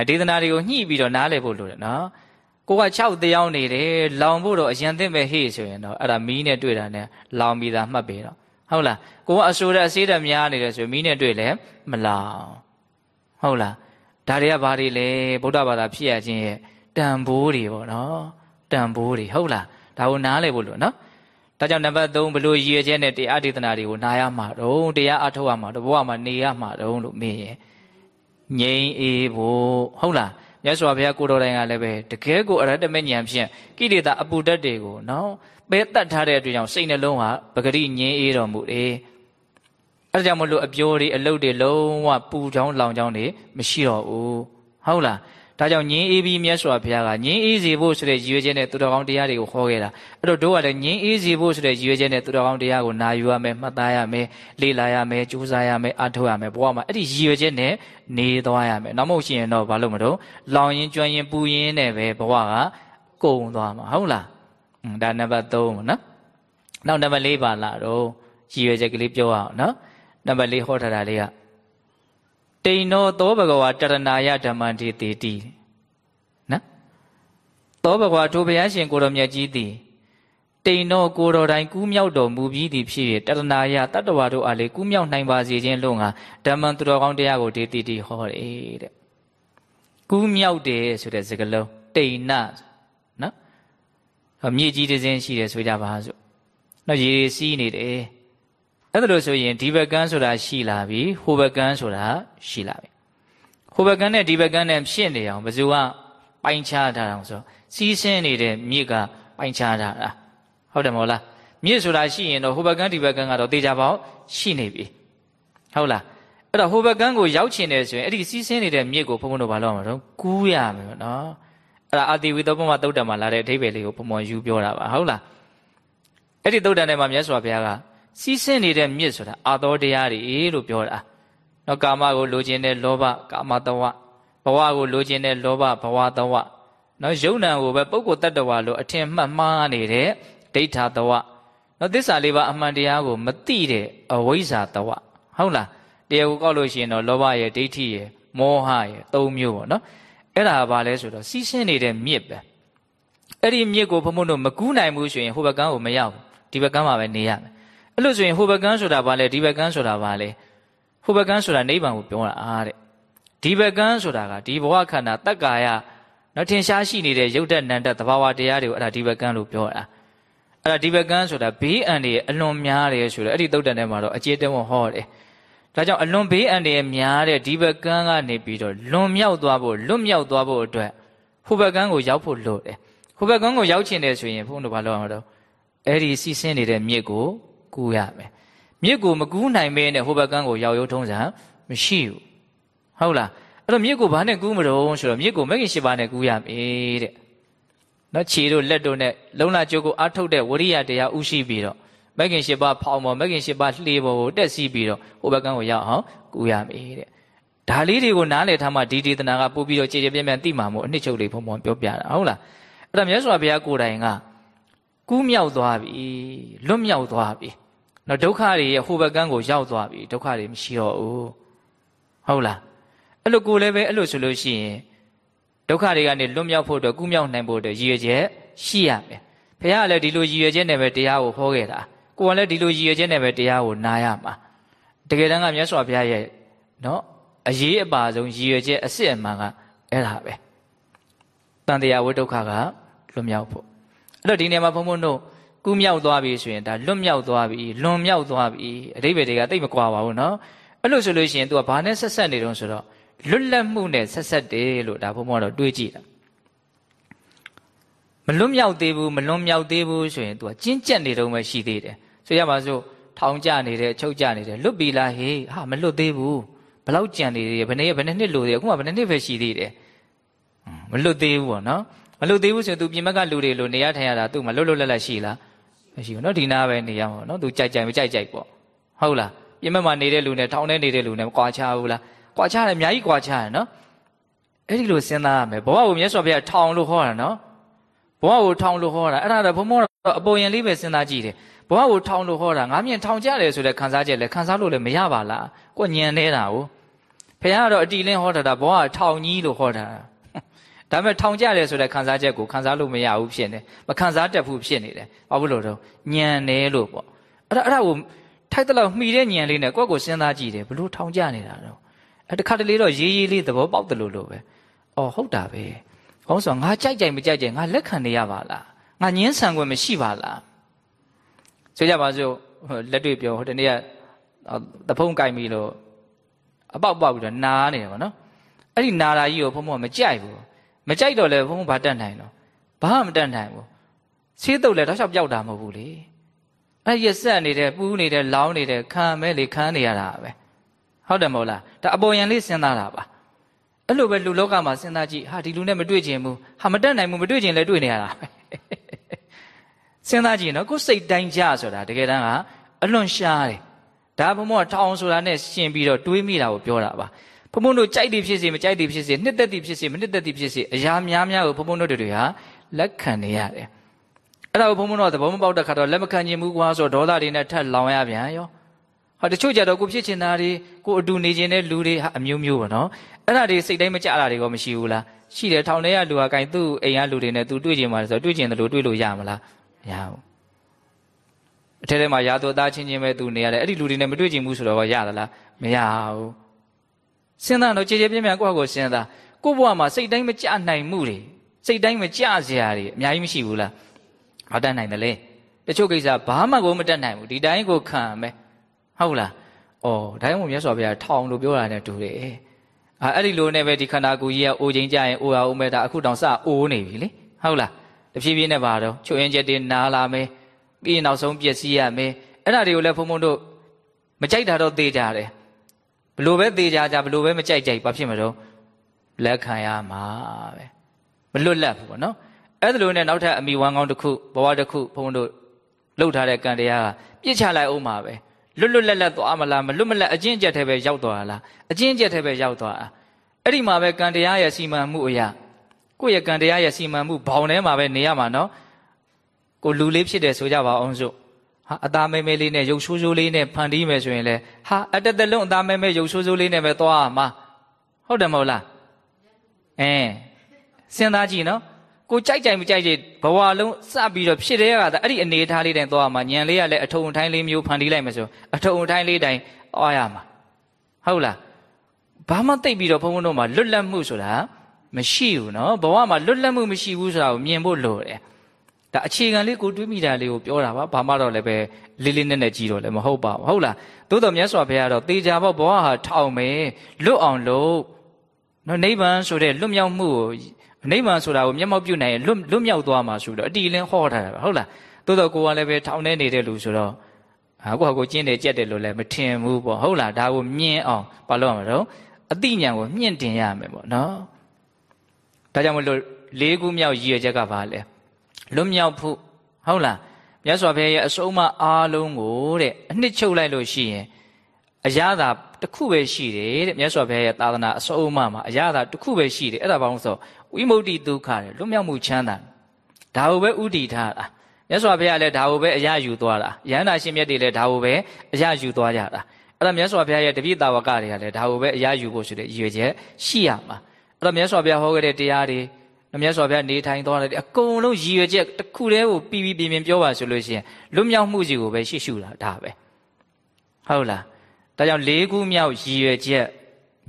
အဒေသနာတွေကိုညှိပြီးတော့နားလည်ဖို့လိုတယ်နော်ကိုက6တရားနေတယ်လောင်ဖို့တော့အရင်သိမဲ့ဟေ့ဆိုရင်တော့အဲ့ဒါမီးနဲ့တွေ့တာနဲ့လောင်ပြီးသားမှတ်ပြီတော့ဟုတ်လားကိုကအဆိုးတဲ့အစေးတဲ့များနေတယ်ဆိုရင်မီးနဲ့တွေ့လဲမလောင်ဟုတ်လားဒါတွေကဘာတွေလဲဗုဒ္ဓဘာသာဖြစ်ရခြင်းရဲ့တန်ဖိုးတွေပေါ့နော်တန်ဖိုးတွေဟုတ်လားဒါကိုနားလည်ဖို့လို့နော်ဒါကြောင့်နံပါတ်3ဘလို့ရည်ရခြင်းနဲ့တရားဒေသနာတွေကိုနားရမှာတော့တရားအထောက်ရမှာတော့ဘဝမှာနေရမှာတော့လို့မေးရင် ငြိမ်အေးဖို့ဟုတ်လားမြတ်စွာဘုရားကိုတော်တိုင်ကလည်းပဲတကယ်ကိုအရတ္တမဉဏ်ဖြင့်ကိလေသာအပူတတ်တွေကိုနော်ပဲတတ်ထားတဲ့အတွက်ကြောင့်စိတ်နှလုံးဟာပဂရိငြိမ်အေးတော်မူတယ်အဲဒါကြောင့်မလို့အပြိုးတွေအလုတ်တွေလုံးဝပူချောင်းလောင်ချောင်းတွေမရှိတော့ဘူးဟုတ်လား ဒါကြောင့်ငင်းအေးပြီးမြတ်စွာဘုရားကငင်းအေးစေဖို့ဆိုတဲ့ရည်ရွယ်ချက်နဲ့သူတော်ကောင်းတရားတွေကိုဟောခဲ့တာအဲ့တော့တို့ကလည်းငင်းအေးစေဖို့ဆိုတဲ့ရည်ရွယ်ချက်နဲ့သူတော်ကောင်းတရားကိုနာယူရမယ်မှတ်သားရမယ်လေ့လာရမယ်ကြိုးစားရမယ်အထောက်ရမယ်ဘဝမှာအဲ့ဒီရည်ရွယ်ချက်နဲ့နေသွားရမယ်နောက်မဟုတ်ရှင်တော့ဘာလို့မလို့လောင်ရင်ကျွမ်းရင်ပူရင်နဲ့ပဲဘဝကကုန်သွားမှာဟုတ်လားဒါနံပါတ်3ပေါ့နော်နောက်နံပါတ်4ပါလာတော့ရည်ရွယ်ချက်ကလေးပြောအောင်နော်နံပါတ်၄ဟောထားတာလေးက တိန်နောသောဘဂဝါတရဏာယဓမ္မတိတေတိနော်သောဘဂဝါထိုဘုရားရှင်ကိုတော်မြတ်ကြီးသည်တိန်နောကိုတော်တိုင်ကူးမြောက်တော်မူပြီးသည်ဖြစ်၍တရဏာယတတ္တဝါတို့အားလေကူးမြောက်နိုင်ပါစေခြင်းလို့ငါဓမ္မသူတော်ကောင်းတရားကိုဒေတိတိဟောတယ်တဲ့ကူးမြောက်တယ်ဆိုတဲ့စကားလုံးတိန်နနော်မြေကြီးတစ်စင်းရှိတယ်ဆိုကြပါစို့နော်ရေစီးနေတယ် အဲ့ဒါလို့ဆိုရင်ဒီဘက်ကန်းဆိုတာရှိလာပြီဟိုဘက်ကန်းဆိုတာရှိလာပြီဟိုဘက်ကန်းနဲ့ဒီဘက်ကန်းနဲ့ဖြစ်နေအောင်ဘယ်သူကပိုင်းခြားထားအောင်ဆိုစီးဆင်းနေတဲ့မြစ်ကပိုင်းခြားထားတာဟုတ်တယ်မဟုတ်လားမြစ်ဆိုတာရှိရင်တော့ဟိုဘက်ကန်းဒီဘက်ကန်းကတော့တေချာပေါက်ရှိနေပြီဟုတ်လားအဲ့တော့ဟိုဘက်ကန်းကိုရောက်ချင်တယ်ဆိုရင်အဲ့ဒီစီးဆင်းနေတဲ့မြစ်ကိုဘုံဘုံတို့ဘာလုပ်မှာတော့ကူးရမယ်နော်အဲ့ဒါအာတိဝိသောပမသုတ်တံမှာလာတဲ့အဓိပ္ပာယ်လေးကိုဘုံဘုံယူပြောတာပါဟုတ်လားအဲ့ဒီသုတ်တံထဲမှာမြတ်စွာဘုရားက စီးဆင်းနေတဲ့မြစ်ဆိုတာအာသောတရားတွေလို့ပြောတာနော်ကာမကိုလိုချင်တဲ့လောဘကာမတဝဘဝကိုလိုချင်တဲ့လောဘဘဝတဝနော်ယုံ nant ကိုပဲပုဂ္ဂိုလ်တ attva လို့အထင်မှတ်မှားနေတဲ့ဒိဋ္ဌာတဝနော်သစ္စာလေးပါအမှန်တရားကိုမသိတဲ့အဝိဇ္ဇာတဝဟုတ်လားတရားကိုကောက်လို့ရှိရင်တော့လောဘရဲ့ဒိဋ္ဌိရဲ့မောဟရဲ့သုံးမျိုးပေါ့နော်အဲ့ဒါဘာလဲဆိုတော့စီးဆင်းနေတဲ့မြစ်ပဲအဲ့ဒီမြစ်ကိုဘုံဘုံတို့မကူးနိုင်ဘူးဆိုရင်ဟိုဘက်ကန်းကိုမရောက်ဘူးဒီဘက်ကန်းမှာပဲနေရမယ် အဲ့လိုဆိုရင်ဟိုဘကန်းဆိုတာဘာလဲဒီဘကန်းဆိုတာဘာလဲဟိုဘကန်းဆိုတာနိဗ္ဗာန်ကိုပြောတာအားတဲ့ဒီဘကန်းဆိုတာကဒီဘဝခန္ဓာတက္ကာယနော်ထင်ရှားရှိနေတဲ့ယုတ်တက်နန္တသဘာဝတရားတွေကိုအဲ့ဒါဒီဘကန်းလို့ပြောတာအဲ့ဒါဒီဘကန်းဆိုတာဘေးအန္တရာယ်အလွန်များတယ်ဆိုတော့အဲ့ဒီသုတ်တန်ထဲမှာတော့အကျေတုံးဟောတယ်ဒါကြောင့်အလွန်ဘေးအန္တရာယ်များတဲ့ဒီဘကန်းကနေပြီးတော့လွန်မြောက်သွားဖို့လွတ်မြောက်သွားဖို့အတွက်ဟိုဘကန်းကိုရောက်ဖို့လိုတယ်ဟိုဘကန်းကိုရောက်ချင်တယ်ဆိုရင်ဘုန်းတော်ဘာလုပ်အောင်တော့အဲ့ဒီစီးဆင်းနေတဲ့မြစ်ကို ကူးရမယ်မြစ်ကိုမကူးနိုင်မဲနဲ့ဟိုဘကန်းကိုရောက်ရုံထုံးစံမရှိဘူးဟုတ်လားအဲ့တော့မြစ်ကိုဘာနဲ့ကူးမလို့ဆိုတော့မြစ်ကိုမဂ္ဂင်၈ပါးနဲ့ကူးရမယ်တဲ့နော်ခြေတို့လက်တို့နဲ့လုံလကျုပ်ကိုအထုတ်တဲ့ဝရိယတရားဥရှိပြီးတော့မဂ္ဂင်၈ပါးဖောင်းပေါ်မဂ္ဂင်၈ပါးလှေပေါ်ကိုတက်စီးပြီးတော့ဟိုဘကန်းကိုရောက်အောင်ကူးရမယ်တဲ့ဒါလေးတွေကိုနားလည်ထားမှဒီဒေသနာကပို့ပြီးတော့ကြည်ကြပြန့်ပြန့်သိမှာမို့အနှစ်ချုပ်လေးဘုံဘုံပြောပြတာဟုတ်လားအဲ့ဒါမြတ်စွာဘုရားကိုယ်တိုင်ကကူးမြောက်သွားပြီလွတ်မြောက်သွားပြီ နော်ဒုက္ခတွေရဲ့ဟိုဘကန်းကိုရောက်သွားပြီဒုက္ခတွေမရှိတော့ဘူးဟုတ်လားအဲ့လိုကိုယ်လည်းပဲအဲ့လိုဆိုလို့ရှိရင်ဒုက္ခတွေကနေလွတ်မြောက်ဖို့အတွက်ကုမြောက်နိုင်ဖို့အတွက်ရည်ရွယ်ချက်ရှိရမယ်ဘုရားကလည်းဒီလိုရည်ရွယ်ချက်နဲ့ပဲတရားကိုဟောခဲ့တာကိုယ်ကလည်းဒီလိုရည်ရွယ်ချက်နဲ့ပဲတရားကိုနာရမှာတကယ်တမ်းကမြတ်စွာဘုရားရဲ့နော်အရေးအပါဆုံးရည်ရွယ်ချက်အစစ်အမှန်ကအဲ့ဒါပဲတန်တရားဝိဒုက္ခကလွတ်မြောက်ဖို့အဲ့တော့ဒီနေရာမှာဘုံဘုံတို့ ကူးမြောက်သွားပြီဆိုရင်ဒါလွတ်မြောက်သွားပြီလွန်မြောက်သွားပြီအဓိပ္ပာယ်တွေကတိတ်မကွာပါဘူးနော်အဲ့လိုဆိုလို့ရှိရင် तू ကဘာနဲ့ဆက်ဆက်နေတုံးဆိုတော့လွတ်လပ်မှုနဲ့ဆက်ဆက်တယ်လို့ဒါဘုံဘုံတော့တွေးကြည့်တာမလွတ်မြောက်သေးဘူးမလွန်မြောက်သေးဘူးဆိုရင် तू ကကျဉ်ကျက်နေတုံးပဲရှိသေးတယ်ဆိုရပါစို့ထောင်ကြနေတယ်ချုပ်ကြနေတယ်လွတ်ပြီလားဟေးဟာမလွတ်သေးဘူးဘလောက်ကြံနေသေးတယ်ဘယ်နှစ်ဘယ်နှစ်နှစ်လို့သေးအခုမှဘယ်နှစ်နှစ်ပဲရှိသေးတယ်မလွတ်သေးဘူးပေါ့နော်မလွတ်သေးဘူးဆိုရင် तू ပြင်မကလူတွေလို့နေရထိုင်ရတာ तू မလွတ်လွတ်လပ်လပ်ရှိလား မရှိဘူးနော်ဒီနာပဲနေရမှာနော် तू ကြိုက်ကြိုက်မကြိုက်ကြိုက်ပေါ့ဟုတ်လားပြင်မမှာနေတဲ့လူနဲ့ထောင်ထဲနေတဲ့လူနဲ့ကွာခြားဘူးလားကွာခြားတယ်အများကြီးကွာခြားတယ်နော်အဲ့ဒီလိုစဉ်းစားရမယ်ဘဝကိုမြတ်စွာဘုရားထောင်လို့ဟောတာနော်ဘဝကိုထောင်လို့ဟောတာအဲ့ဒါတော့ဘုံမောအပေါ်ရင်လေးပဲစဉ်းစားကြည့်တယ်ဘဝကိုထောင်လို့ဟောတာငါမြင်ထောင်ကြတယ်ဆိုတဲ့ခံစားချက်လဲခံစားလို့လည်းမရပါလားကိုညံနေတာကိုဘုရားကတော့အတီလင်းဟောတာဒါဘဝထောင်ကြီးလို့ဟောတာ ဒါပေမဲ့ထောင်ကြတယ်ဆိုတဲ့ခံစားချက်ကိုခံစားလို့မရဘူးဖြစ်နေမခံစားတတ်ဘူးဖြစ်နေတယ်ဘာဖြစ်လို့တော့ညံနေလို့ပေါ့အဲ့ဒါအဲ့ဒါကိုထိုက်တလောက်မှီတဲ့ညံလေးနဲ့ကိုယ့်ကိုစဉ်းစားကြည့်တယ်ဘလို့ထောင်ကြနေတာတော့အဲ့တခါတလေတော့ရေးရေးလေးသဘောပေါက်တယ်လို့လို့ပဲအော်ဟုတ်တာပဲဟောဆိုငါကြိုက်ကြိုက်မကြိုက်ကြိုက်ငါလက်ခံနေရပါလားငါညင်းဆန်ခွင့်မရှိပါလားဆိုကြပါစို့လက်တွေ့ပြောဟိုတနေ့ကတဖုံးကြိုက်ပြီလို့အပေါက်ပေါက်ပြီးတော့နားနေတယ်ဗောနော်အဲ့ဒီနာတာကြီးကိုဘုံဘုံမကြိုက်ဘူး မကြိုက်တော့လဲဘုံဘုံဘာတတ်နိုင်တော့ဘာမှမတတ်နိုင်ဘူးဆေးတုပ်လဲတော့လျှောက်ပြောက်တာမဟုတ်ဘူးလေအဲ့ရဆက်နေတဲ့ပူးနေတဲ့လောင်းနေတဲ့ခံမဲလေခံနေရတာပဲဟုတ်တယ်မဟုတ်လားဒါအပေါ်ယံလေးစဉ်းစားတာပါအဲ့လိုပဲလူလောကမှာစဉ်းစားကြည့်ဟာဒီလူနဲ့မတွေ့ချင်ဘူးဟာမတတ်နိုင်ဘူးမတွေ့ချင်လဲတွေ့နေရတာပဲစဉ်းစားကြည့်နော်ကိုယ်စိတ်တိုင်းကြဆိုတာတကယ်တမ်းကအလွန်ရှားတယ်ဒါဘုံမောထောင်ဆိုတာနဲ့ရှင်ပြီးတော့တွေးမိတာကိုပြောတာပါ ဘုံဘုံတို့ကြိုက်တယ်ဖြစ်စေမကြိုက်တယ်ဖြစ်စေနှစ်သက်တယ်ဖြစ်စေမနှစ်သက်တယ်ဖြစ်စေအရာများများကိုဘုံဘုံတို့တွေဟာလက်ခံနေရတယ်အဲ့ဒါကိုဘုံဘုံတို့သဘောမပေါက်တဲ့ခါတော့လက်မခံခြင်းဘူးကွာဆိုတော့ဒေါသတွေနဲ့ထက်လောင်ရပြန်ရောဟာတချို့ကြတော့ကိုဖြစ်ချင်တာတွေကိုအတူနေခြင်းတဲ့လူတွေဟာအမျိုးမျိုးပါနော်အဲ့ဒါတွေစိတ်တိုင်းမကြတာတွေကမရှိဘူးလားရှိတယ်ထောင်ထဲကလူကကင်သူ့အိမ်ကလူတွေနဲ့သူတွေ့ကြမှာဆိုတော့တွေ့ကြတယ်လို့တွေ့လို့ရမလားမရဘူးအထက်ထဲမှာရာသူအသားချင်းချင်းပဲသူနေရတယ်အဲ့ဒီလူတွေနဲ့မတွေ့ကြဘူးဆိုတော့ရသလားမရဘူး စဉ်းစားတော့ကြည်ကြည်ပြင်းပြင်းကိုယ့်ကိုစဉ်းစားကိုယ့်ဘဝမှာစိတ်တိုင်းမကြနိုင်မှုတွေစိတ်တိုင်းမကြစရာတွေအများကြီးမရှိဘူးလားမတတ်နိုင်တယ်လေတချို့ကိစ္စဘာမှကိုမတတ်နိုင်ဘူးဒီတိုင်းကိုခံမယ်ဟုတ်လားဩဒါကြောင့်မြတ်စွာဘုရားထောင်လို့ပြောတာနဲ့တူတယ်အဲအဲ့ဒီလိုနဲ့ပဲဒီခန္ဓာကိုယ်ကြီးကအိုချိန်ကြရင်အိုရအောင်မဲ့ဒါအခုတောင်စအိုးနေပြီလေဟုတ်လားတဖြည်းဖြည်းနဲ့ပါတော့ချွတ်ရင်ချက်တွေနားလာမယ်ပြီးရင်နောက်ဆုံးပျက်စီးရမယ်အဲ့ဒါတွေကိုလည်းဘုံဘုံတို့မကြိုက်တာတော့သိကြတယ် ဘလို့ပဲသေးကြကြဘလို့ပဲမကြိုက်ကြိုက်ဘာဖြစ်မလို့လက်ခံရမှာပဲမလွတ်လပ်ဘူးပေါ့နော်အဲ့ဒါလိုနဲ့နောက်ထပ်အမိဝမ်းကောင်းတစ်ခုဘဝတစ်ခုဘုံတို့လှုပ်ထားတဲ့ကံတရားကပြစ်ချလိုက်အောင်ပါပဲလွတ်လွတ်လပ်လပ်သွားမလားမလွတ်မလပ်အကျင့်ကြက်ထဲပဲရောက်သွားလားအကျင့်ကြက်ထဲပဲရောက်သွားတာအဲ့ဒီမှာပဲကံတရားရဲ့စီမံမှုအရာကိုယ့်ရဲ့ကံတရားရဲ့စီမံမှုဘောင်ထဲမှာပဲနေရမှာနော်ကိုလူလေးဖြစ်တယ်ဆိုကြပါအောင်စို့ ဟာအသားမဲမဲလေးနဲ့ရုပ်ဆိုးဆိုးလေးနဲ့ဖန်တီးမယ်ဆိုရင်လေဟာအတတလုံးအသားမဲမဲရုပ်ဆိုးဆိုးလေးနဲ့ပဲသွားမှာဟုတ်တယ်မဟုတ်လားအဲစဉ်းစားကြည့်နော်ကိုကြိုက်ကြိုင်မကြိုက်ကြိုက်ဘဝလုံးစပြီးတော့ဖြစ်တဲ့ကအဲ့ဒီအနေထားလေးတိုင်းသွားမှာညံလေးကလည်းအထုံထိုင်းလေးမျိုးဖန်တီးလိုက်မှာဆိုအထုံထိုင်းလေးတိုင်းအော်ရမှာဟုတ်လားဘာမှတိတ်ပြီးတော့ဘုန်းဘုန်းတို့မှာလွတ်လပ်မှုဆိုတာမရှိဘူးနော်ဘဝမှာလွတ်လပ်မှုမရှိဘူးဆိုတာကိုမြင်ဖို့လိုတယ် ဒါအခြေခံလေးကိုတွေးမိတာလေးကိုပြောတာပါဘာမှတော့လည်းပဲလေးလေးနက်နက်ကြီးတော့လည်းမဟုတ်ပါဘူးဟုတ်လားသို့တော်မြတ်စွာဘုရားတော့တေချာပေါ့ဘဝဟာထောင်မယ်လွတ်အောင်လုပ်နော်နိဗ္ဗာန်ဆိုတဲ့လွတ်မြောက်မှုကိုနိဗ္ဗာန်ဆိုတာကိုမျက်မှောက်ပြုနိုင်ရင်လွတ်လွတ်မြောက်သွားမှာဆိုတော့အတီလင်းဟောထားတာပဲဟုတ်လားသို့တော်ကိုကလည်းပဲထောင်နေနေတဲ့လူဆိုတော့ဟာကိုကကိုကျင်းတယ်ကြက်တယ်လို့လည်းမထင်ဘူးပေါ့ဟုတ်လားဒါကိုမြင်အောင်ဘာလို့ရမလို့အတိညာကိုမြင့်တင်ရမယ်ပေါ့နော်ဒါကြောင့်မလို့လေးခုမြောက်ရည်ရွယ်ချက်ကဘာလဲ လွတ်မြောက်ဖို့ဟုတ်လားမြတ်စွာဘုရားရဲ့အဆုံးအမအားလုံးကိုတဲ့အနှစ်ချုပ်လိုက်လို့ရှိရင်အရာသာတစ်ခုပဲရှိတယ်တဲ့မြတ်စွာဘုရားရဲ့သာသနာအဆုံးအမမှာအရာသာတစ်ခုပဲရှိတယ်အဲ့ဒါဘာလို့ဆိုဝိမု ക്തി ဒုက္ခတဲ့လွတ်မြောက်မှုချမ်းသာဒါကိုပဲဥတည်ထားတာမြတ်စွာဘုရားလည်းဒါကိုပဲအရာယူသွားတာယန္တာရှင်မြတ်တွေလည်းဒါကိုပဲအရာယူသွားကြတာအဲ့ဒါမြတ်စွာဘုရားရဲ့တပိတာဝကတွေကလည်းဒါကိုပဲအရာယူဖို့ဆိုတဲ့ရည်ရွယ်ချက်ရှိရမှာအဲ့တော့မြတ်စွာဘုရားဟောခဲ့တဲ့တရားတွေ မြတ်စွာဘုရားနေထိုင်သွားတယ်အကုန်လုံးရည်ရွယ်ချက်တစ်ခုတည်းကိုပြီးပြီးပြင်းပြင်းပြောပါဆိုလို့ရှိရင်လွတ်မြောက်မှုကြီးကိုပဲရှေ့ရှုတာဒါပဲဟုတ်လားဒါကြောင့်လေးခုမြောက်ရည်ရွယ်ချက်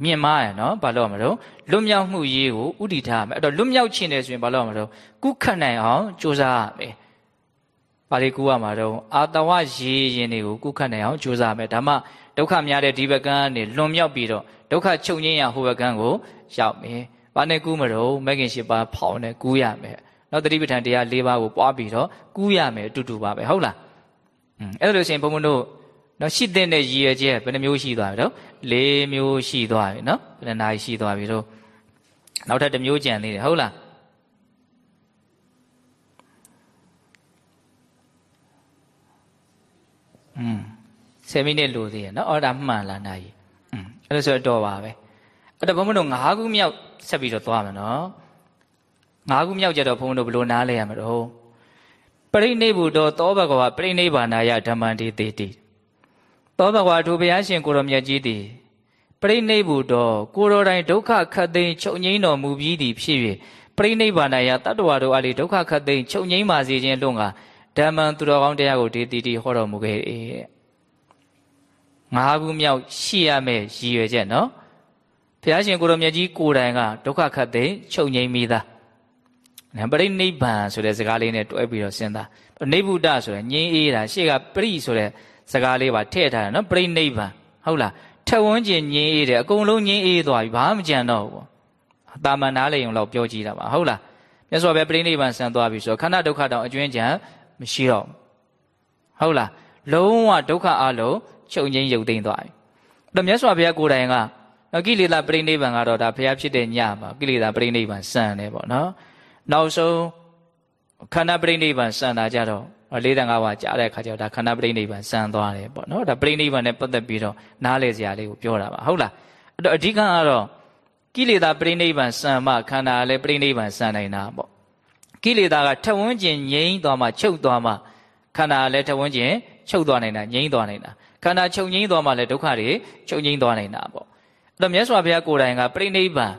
မြင်မာရနော်ဘာလို့မလို့လွတ်မြောက်မှုရေးကိုဥတည်ထားရမယ်အဲ့တော့လွတ်မြောက်ခြင်းတယ်ဆိုရင်ဘာလို့မလို့ကုခတ်နိုင်အောင်ကြိုးစားရမယ်ပါဠိကူရမှာတော့အာတဝရေရင်တွေကိုကုခတ်နိုင်အောင်ကြိုးစားရမယ်ဒါမှဒုက္ခများတဲ့ဒီဘကန်းကနေလွန်မြောက်ပြီးတော့ဒုက္ခချုပ်ငြိမ်းရဟိုဘကန်းကိုရောက်မယ် ဘာနဲ့ကူးမလို့မဂ်ခင်ရှိပါဖောင်းနဲ့ကူးရမယ်နောက်တတိပဋ္ဌာန်တရား၄ပါးကိုပွားပြီးတော့ကူးရမယ်အတူတူပါပဲဟုတ်လားอืมအဲ့လိုဆိုရင်ဘုံဘုံတို့နော်ရှိတဲ့ရည်ရချက်ဘယ်နှမျိုးရှိသွားပြီတော့၄မျိုးရှိသွားပြီနော်ဘယ်နှနာရှိသွားပြီတော့နောက်ထပ်တစ်မျိုးကြံသေးတယ်ဟုတ်လားอืม7မိနစ်လိုသေးရနော်အော်ဒါမှန်လားနာကြီးอืมအဲ့လိုဆိုတော့ပါပဲ အဲ့တော့ဘုံဘုံတို့၅ခုမြောက်ဆက်ပြီးတော့သွားမယ်နော်၅ခုမြောက်ကြတော့ဘုံဘုံတို့ဘယ်လိုနားလဲရမလို့ပရိနိဗ္ဗုတောသောဘဂဝါပရိနိဗ္ဗာနာယဓမ္မံတိတေတိသောဘဂဝါထိုဘုရားရှင်ကိုရောမြတ်ကြီးသည်ပရိနိဗ္ဗုတောကိုရောတိုင်းဒုက္ခခတ်သိမ်းချုပ်ငိမ့်တော်မူပြီးသည်ဖြစ်၍ပရိနိဗ္ဗာနာယတတ္တဝါတို့အားလေဒုက္ခခတ်သိမ်းချုပ်ငိမ့်ပါစေခြင်းလွန်ကဓမ္မံသူတော်ကောင်းတရားကိုဒေတိတိဟောတော်မူခဲ့၏ငါးခုမြောက်ရှိရမယ့်ရည်ရွယ်ချက်နော်ဘု ရားရှင်ကိုရောမြတ်ကြီးကိုယ်တိုင်ကဒုက္ခခတ်သိမ်းချုပ်ငိမ့်မိသားပရိနိဗ္ဗာန်ဆိုတဲ့စကားလေးနဲ့တွဲပြီးတော့စဉ်းစားနိဗ္ဗုဒဆိုတဲ့ငြိမ်းအေးတာရှေ့ကပရိဆိုတဲ့စကားလေးပါထည့်ထားတယ်နော်ပရိနိဗ္ဗာန်ဟုတ်လားထက်ဝန်းကျင်ငြိမ်းအေးတယ်အကုန်လုံးငြိမ်းအေးသွားပြီဘာမှမကြံတော့ဘူးအတာမန်နားလေုံတော့ပြောကြည့်တာပါဟုတ်လားမြတ်စွာဘုရားပရိနိဗ္ဗာန်ဆံသွားပြီဆိုတော့ခန္ဓာဒုက္ခတောင်အကျွင်းကြံမရှိတော့ဟုတ်လားလုံးဝဒုက္ခအလုံးချုပ်ငြိမ်းရုပ်သိမ်းသွားပြီအဲ့တော့မြတ်စွာဘုရားကိုယ်တိုင်က နော်ကိလေသာပရိနိဗ္ဗာန်ကတော့ဒါဘုရားဖြစ်တဲ့ညမှာကိလေသာပရိနိဗ္ဗာန်စံတယ်ပေါ့နော်နောက်ဆုံးခန္ဓာပရိနိဗ္ဗာန်စံတာကြတော့၄၅ပါးကြားတဲ့အခါကျတော့ဒါခန္ဓာပရိနိဗ္ဗာန်စံသွားတယ်ပေါ့နော်ဒါပရိနိဗ္ဗာန်နဲ့ပတ်သက်ပြီးတော့နားလေစရာလေးကိုပြောတာပါဟုတ်လားအဲ့တော့အဓိကကတော့ကိလေသာပရိနိဗ္ဗာန်စံမှခန္ဓာလည်းပရိနိဗ္ဗာန်စံနိုင်တာပေါ့ကိလေသာကထဝန်းကျင်ငြိမ်းသွားမှချုပ်သွားမှခန္ဓာလည်းထဝန်းကျင်ချုပ်သွားနိုင်တာငြိမ်းသွားနိုင်တာခန္ဓာချုပ်ငြိမ်းသွားမှလည်းဒုက္ခတွေချုပ်ငြိမ်းသွားနိုင်တာပေါ့ အဲ့တော့မြတ်စွာဘုရားကိုယ်တိုင်ကပရိနိဗ္ဗာန်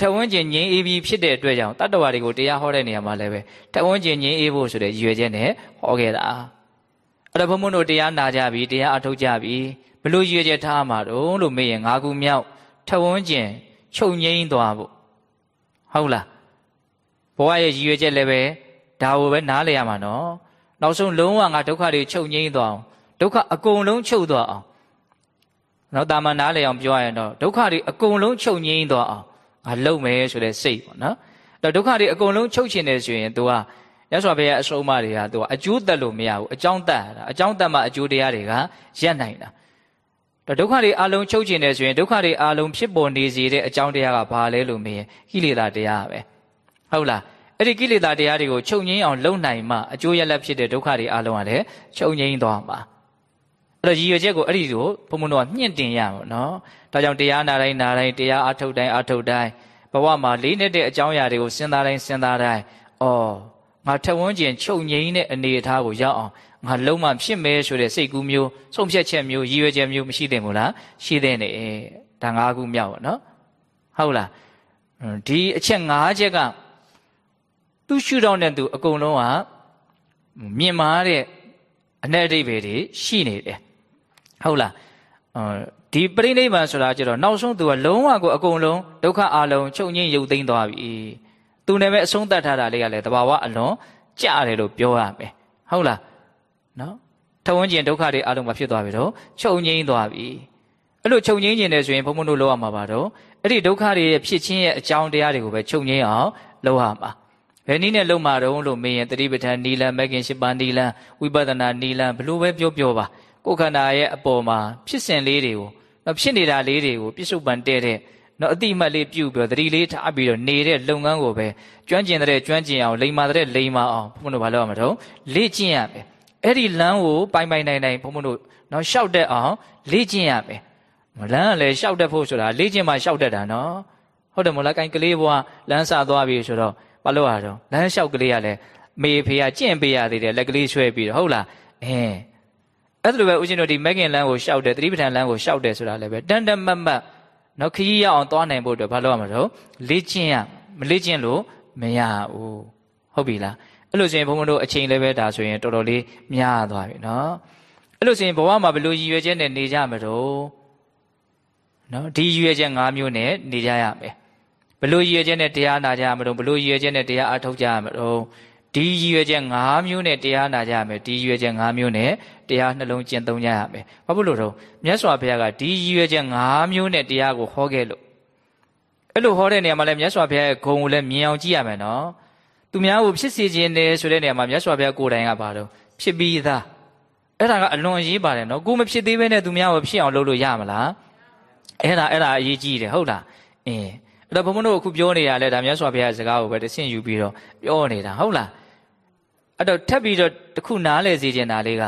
ထဝန်းကျင်ငြိမ်းအေးပြီးဖြစ်တဲ့အတွက်ကြောင့်တတ္တဝါတွေကိုတရားဟောတဲ့နေရာမှာလည်းပဲထဝန်းကျင်ငြိမ်းအေးဖို့ဆိုတဲ့ရည်ရွယ်ချက်နဲ့ဟောခဲ့တာအဲ့တော့ဘုံဘုံတို့တရားနာကြပြီတရားအထုတ်ကြပြီဘလို့ရည်ရွယ်ချက်ထားမှာတော့လို့မေးရင်ငါးခုမြောက်ထဝန်းကျင်ချုပ်ငြိမ်းသွားဖို့ဟုတ်လားဘဝရဲ့ရည်ရွယ်ချက်လည်းပဲဒါကိုပဲနားလည်ရမှာနော်နောက်ဆုံးလုံးဝငါဒုက္ခတွေချုပ်ငြိမ်းသွားအောင်ဒုက္ခအကုန်လုံးချုပ်သွားအောင် နော်တာမန်နားလည်အောင်ပြောရရင်တော့ဒုက္ခတွေအကုန်လုံးချုပ်ငြိမ်းသွားအောင်ငါလုံမယ်ဆိုတဲ့စိတ်ပေါ့နော်အဲ့ဒုက္ခတွေအကုန်လုံးချုပ်ချင်တယ်ဆိုရင် तू ကရသော်ဘုရားအဆုံးအမတွေက तू အကျိုးသက်လို့မရဘူးအကြောင်းသက်တာအကြောင်းသက်မှအကျိုးတရားတွေကရပ်နိုင်တာဒုက္ခတွေအလုံးချုပ်ချင်တယ်ဆိုရင်ဒုက္ခတွေအလုံးဖြစ်ပေါ်နေစေတဲ့အကြောင်းတရားကဘာလဲလို့မေးရင်ကိလေသာတရားပဲဟုတ်လားအဲ့ဒီကိလေသာတရားတွေကိုချုပ်ငြိမ်းအောင်လုပ်နိုင်မှအကျိုးရလဒ်ဖြစ်တဲ့ဒုက္ခတွေအလုံးကလည်းချုပ်ငြိမ်းသွားမှာ အဲ့တော့ရည်ရွယ်ချက်ကိုအဲ့ဒီလိုဘုံဘုံတော်ကမြင့်တင်ရမှာနော်ဒါကြောင့်တရားနာတိုင်းနာတိုင်းတရားအထုတ်တိုင်းအထုတ်တိုင်းဘဝမှာလေးနဲ့တဲ့အကြောင်းအရာတွေကိုစဉ်းစားတိုင်းစဉ်းစားတိုင်းဩငါထက်ဝန်းကျင်ချုပ်ငိမ့်တဲ့အနေအထားကိုရောက်အောင်ငါလုံးမဖြစ်မဲဆိုတဲ့စိတ်ကူးမျိုးဆုံးဖြတ်ချက်မျိုးရည်ရွယ်ချက်မျိုးမရှိသင့်ဘူးလားရှိသင့်တယ်ဒါ၅ခုမြောက်ပါနော်ဟုတ်လားဒီအချက်၅ချက်ကသူရှုထောင့်တဲ့သူအကုန်လုံးကမြင်မာတဲ့အ내အဓိပ္ပာယ်တွေရှိနေတယ် ဟုတ်လားဒီပရိနိဗ္ဗာန်ဆိုတာကျတော့နောက်ဆုံးသူကလုံးဝကိုအကုန်လုံးဒုက္ခအလုံးချုပ်ငြိမ်းရုပ်သိမ်းသွားပြီသူနဲ့ပဲအဆုံးသတ်ထားတာလေးကလည်းတဘာဝအလွန်ကြတယ်လို့ပြောရမယ်ဟုတ်လားနော်ထဝန်းကျင်ဒုက္ခတွေအလုံးမဖြစ်သွားပြီတော့ချုပ်ငြိမ်းသွားပြီအဲ့လိုချုပ်ငြိမ်းခြင်းတယ်ဆိုရင်ဘုံဘုံတို့လောက်ရမှာပါတော့အဲ့ဒီဒုက္ခတွေရဲ့ဖြစ်ခြင်းရဲ့အကြောင်းတရားတွေကိုပဲချုပ်ငြိမ်းအောင်လုပ်ရမှာဘယ်နည်းနဲ့လုံမှာတော့လို့မေးရင်တတိပဋ္ဌာန်နီလန်မဂ်ကင်ရှိပါနီလန်ဝိပဿနာနီလန်ဘလို့ပဲပြောပြောပါ ကိုယ်ခန္ဓာရဲ့အပေါ်မှာဖြစ်စဉ်လေးတွေကိုနော်ဖြစ်နေတာလေးတွေကိုပြစ္ဆုတ်ပန်တဲ့တဲ့နော်အတိမတ်လေးပြုတ်ပြီးတော့တတိလေးထားပြီးတော့နေတဲ့လုပ်ငန်းကိုပဲကျွမ်းကျင်တဲ့ကျွမ်းကျင်အောင်လိမ္မာတဲ့လိမ္မာအောင်ဘုန်းတို့ဘာလုပ်ရမလို့လေ့ကျင့်ရမယ်အဲ့ဒီလမ်းကိုပိုင်ပိုင်နိုင်နိုင်ဘုန်းဘုန်းတို့နော်ရှောက်တဲ့အောင်လေ့ကျင့်ရမယ်လမ်းကလည်းရှောက်တတ်ဖို့ဆိုတာလေ့ကျင့်မှရှောက်တတ်တာနော်ဟုတ်တယ်မို့လားကိုင်ကလေးဘွားလမ်းစသွားပြီဆိုတော့ဘာလို့ရတော့လမ်းလျှောက်ကလေးကလည်းမေဖေကကျင့်ပေးရသေးတယ်လက်ကလေးဆွဲပြီးတော့ဟုတ်လားအင်း အဲ့ဒါလိုပဲဦးဇင်းတို့ဒီမက်ကင်လမ်းကိုရှောက်တယ်သတိပဋ္ဌာန်လမ်းကိုရှောက်တယ်ဆိုတာလည်းပဲတန်တမတ်မတ်နော်ခကြီးရအောင်သွားနိုင်ဖို့အတွက်ဘာလို့ရမှာတော့လေ့ကျင့်ရမလေ့ကျင့်လို့မရဘူးဟုတ်ပြီလားအဲ့လိုဆိုရင်ဘုန်းဘုန်းတို့အချိန်လည်းပဲဒါဆိုရင်တော်တော်လေးများသွားပြီနော်အဲ့လိုဆိုရင်ဘဝမှာဘယ်လိုရည်ရွယ်ချက်နဲ့နေကြမလို့နော်ဒီရည်ရွယ်ချက်၅မျိုးနဲ့နေကြရမယ်ဘလို့ရည်ရွယ်ချက်နဲ့တရားနာကြရမလို့ဘလို့ရည်ရွယ်ချက်နဲ့တရားအထုတ်ကြရမလို့ ဒီရည်ရွယ်ချက်၅မျိုးနဲ့တရားနာကြရမယ်ဒီရည်ရွယ်ချက်၅မျိုးနဲ့တရားနှလုံးကျင့်သုံးကြရမယ်ဘာဖြစ်လို့တော့မြတ်စွာဘုရားကဒီရည်ရွယ်ချက်၅မျိုးနဲ့တရားကိုဟောခဲ့လို့အဲ့လိုဟောတဲ့နေရာမှာလည်းမြတ်စွာဘုရားရဲ့ဂုဏ်ကိုလည်းမြင်အောင်ကြည့်ရမယ်နော်သူများကိုဖြစ်စေခြင်းနဲ့ဆိုတဲ့နေရာမှာမြတ်စွာဘုရားကိုယ်တိုင်ကပါတော့ဖြစ်ပြီးသားအဲ့ဒါကအလွန်အရေးပါတယ်နော်ကိုမဖြစ်သေးဘဲနဲ့သူများကိုဖြစ်အောင်လုပ်လို့ရမလားအဲ့ဒါအဲ့ဒါအရေးကြီးတယ်ဟုတ်လားအင်းအဲ့တော့ဘုံဘုံတို့အခုပြောနေရလဲဒါမြတ်စွာဘုရားစကားကိုပဲတဆင့်ယူပြီးတော့ပြောနေတာဟုတ်လား အဲ့တော့ထပ်ပြီးတော့တခုနားလဲစေချင်တာလေးက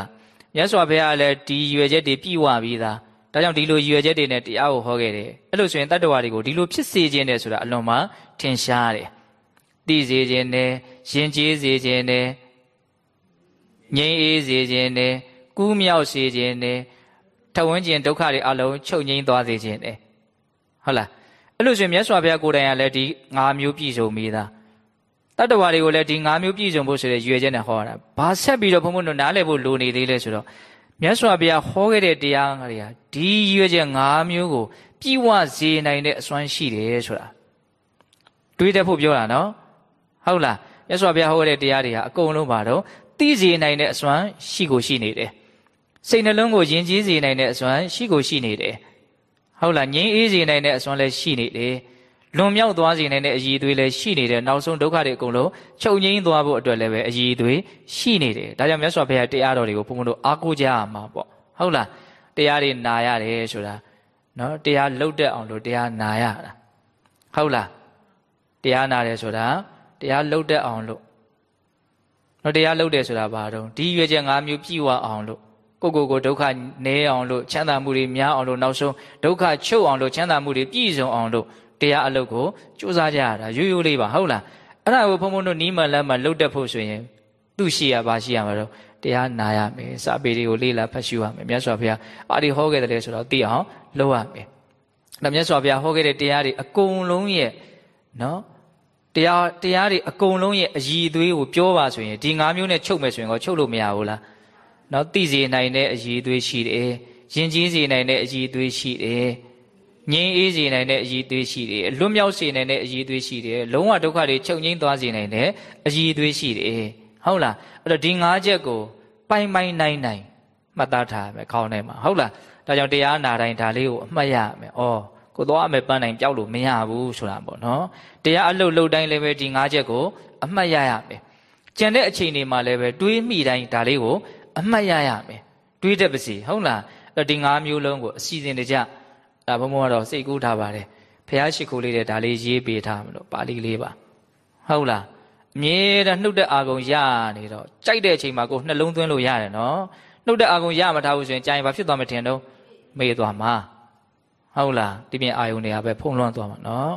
မြတ်စွာဘုရားလည်းဒီရွယ်ချက်တွေပြည့်ဝပြီးသားဒါကြောင့်ဒီလိုရွယ်ချက်တွေနဲ့တရားကိုဟောခဲ့တယ်အဲ့လိုဆိုရင်တတ္တဝါတွေကိုဒီလိုဖြစ်စေခြင်းနဲ့ဆိုတာအလွန်မှထင်ရှားတယ်သိစေခြင်းနဲ့ယဉ်ကျေးစေခြင်းနဲ့ငြိမ်းအေးစေခြင်းနဲ့ကူးမြောက်စေခြင်းနဲ့ထဝန်းကျင်ဒုက္ခတွေအလုံးချုပ်ငြိမ်းသွားစေခြင်းနဲ့ဟုတ်လားအဲ့လိုဆိုရင်မြတ်စွာဘုရားကိုယ်တိုင်ကလည်းဒီ၅မျိုးပြည့်စုံမိသား တတ္တဝါတွေကိုလည်းဒီ၅မျိုးပြည့်စုံဖို့ဆိုတဲ့ရွေချက်နဲ့ဟောတာဘာဆက်ပြီးတော့ဘုံဘုံတို့နားလည်ဖို့လိုနေသေးလဲဆိုတော့မြတ်စွာဘုရားဟောခဲ့တဲ့တရားတွေကဒီရွေချက်၅မျိုးကိုပြည့်ဝစေနိုင်တဲ့အစွမ်းရှိတယ်ဆိုတာတွေးတတ်ဖို့ပြောတာနော်ဟုတ်လားမြတ်စွာဘုရားဟောခဲ့တဲ့တရားတွေဟာအကုန်လုံးပါတော့သိစေနိုင်တဲ့အစွမ်းရှိကိုရှိနေတယ်စိတ်နှလုံးကိုယဉ်ကျေးစေနိုင်တဲ့အစွမ်းရှိကိုရှိနေတယ်ဟုတ်လားငြိမ်းအေးစေနိုင်တဲ့အစွမ်းလည်းရှိနေတယ် လွန်မြောက်သွားစေနိုင်တဲ့အည်သွေးလည်းရှိနေတယ်နောက်ဆုံးဒုက္ခတွေအကုန်လုံးချုပ်ငြိမ်းသွားဖို့အတွက်လည်းပဲအည်သွေးရှိနေတယ်ဒါကြောင့်မြတ်စွာဘုရားတရားတော်တွေကိုဘုန်းဘုန်းတို့အားကိုးကြရမှာပေါ့ဟုတ်လားတရားတွေနာရတယ်ဆိုတာနော်တရားလှုပ်တဲ့အောင်လို့တရားနာရတာဟုတ်လားတရားနာတယ်ဆိုတာတရားလှုပ်တဲ့အောင်လို့နော်တရားလှုပ်တယ်ဆိုတာဘာတော့ဒီရွေချက်၅မျိုးပြည့်ဝအောင်လို့ကိုကိုကိုဒုက္ခနည်းအောင်လို့ချမ်းသာမှုတွေများအောင်လို့နောက်ဆုံးဒုက္ခချုပ်အောင်လို့ချမ်းသာမှုတွေပြည့်စုံအောင်လို့ တရားအလုပ်ကိုစူးစမ်းကြရတာရိုးရိုးလေးပါဟုတ်လားအဲ့ဒါကိုဘုံဘုံတို့နီးမှလမ်းမှလှုပ်တတ်ဖို့ဆိုရင်သူ့ရှိရပါရှိရမှာတော့တရားနာရမယ်စာပေတွေကိုလေ့လာဖတ်ရှုရမယ်မြတ်စွာဘုရားပါဠိဟောခဲ့တယ်ဆိုတော့သိအောင်လုပ်ရမယ်ဒါမြတ်စွာဘုရားဟောခဲ့တဲ့တရားတွေအကုန်လုံးရဲ့နော်တရားတရားတွေအကုန်လုံးရဲ့အည်အသွေးကိုပြောပါဆိုရင်ဒီ၅မျိုးနဲ့ချုပ်မယ်ဆိုရင်ក៏ချုပ်လို့မရဘူးလားနော်သိစေနိုင်တဲ့အည်အသွေးရှိတယ်ယဉ်ကျေးစေနိုင်တဲ့အည်အသွေးရှိတယ် ငြိမ်းအေးစေနိုင်တဲ့အည်အသွေးရှိတယ်လွတ်မြောက်စေနိုင်တဲ့အည်အသွေးရှိတယ်လုံးဝဒုက္ခတွေချုပ်ငြိမ်းသွားစေနိုင်တဲ့အည်အသွေးရှိတယ်ဟုတ်လားအဲ့တော့ဒီ၅ချက်ကိုပိုင်ပိုင်နိုင်နိုင်မှတ်သားထားမယ်ခေါင်းထဲမှာဟုတ်လားဒါကြောင့်တရားနာတိုင်းဒါလေးကိုအမှတ်ရမယ်ဩကိုသွားမယ်ပန်းနိုင်ပျောက်လို့မရဘူးဆိုတာပေါ့နော်တရားအလုပ်လုပ်တိုင်းလည်းပဲဒီ၅ချက်ကိုအမှတ်ရရမယ်ကျန်တဲ့အချိန်တွေမှာလည်းပဲတွေးမိတိုင်းဒါလေးကိုအမှတ်ရရမယ်တွေးတတ်ပါစီဟုတ်လားအဲ့ဒီ၅မျိုးလုံးကိုအစီအစဉ်တကျ ဒါဘုံဘုံကတော့စိတ်ကူးထားပါတယ်ဖះရှိခိုးလေးတဲ့ဒါလေးရေးပေးထားမလို့ပါဠိလေးပါဟုတ်လားအမြဲတမ်းနှုတ်တဲ့အာကုံရနေတော့ကြိုက်တဲ့အချိန်မှာကိုနှလုံးသွင်းလို့ရတယ်နော်နှုတ်တဲ့အာကုံရမထားဘူးဆိုရင်ကြာရင်ဘာဖြစ်သွားမထင်တော့မေ့သွားမှာဟုတ်လားဒီပြင်အာယုန်တွေကပဲဖုံးလွှမ်းသွားမှာနော်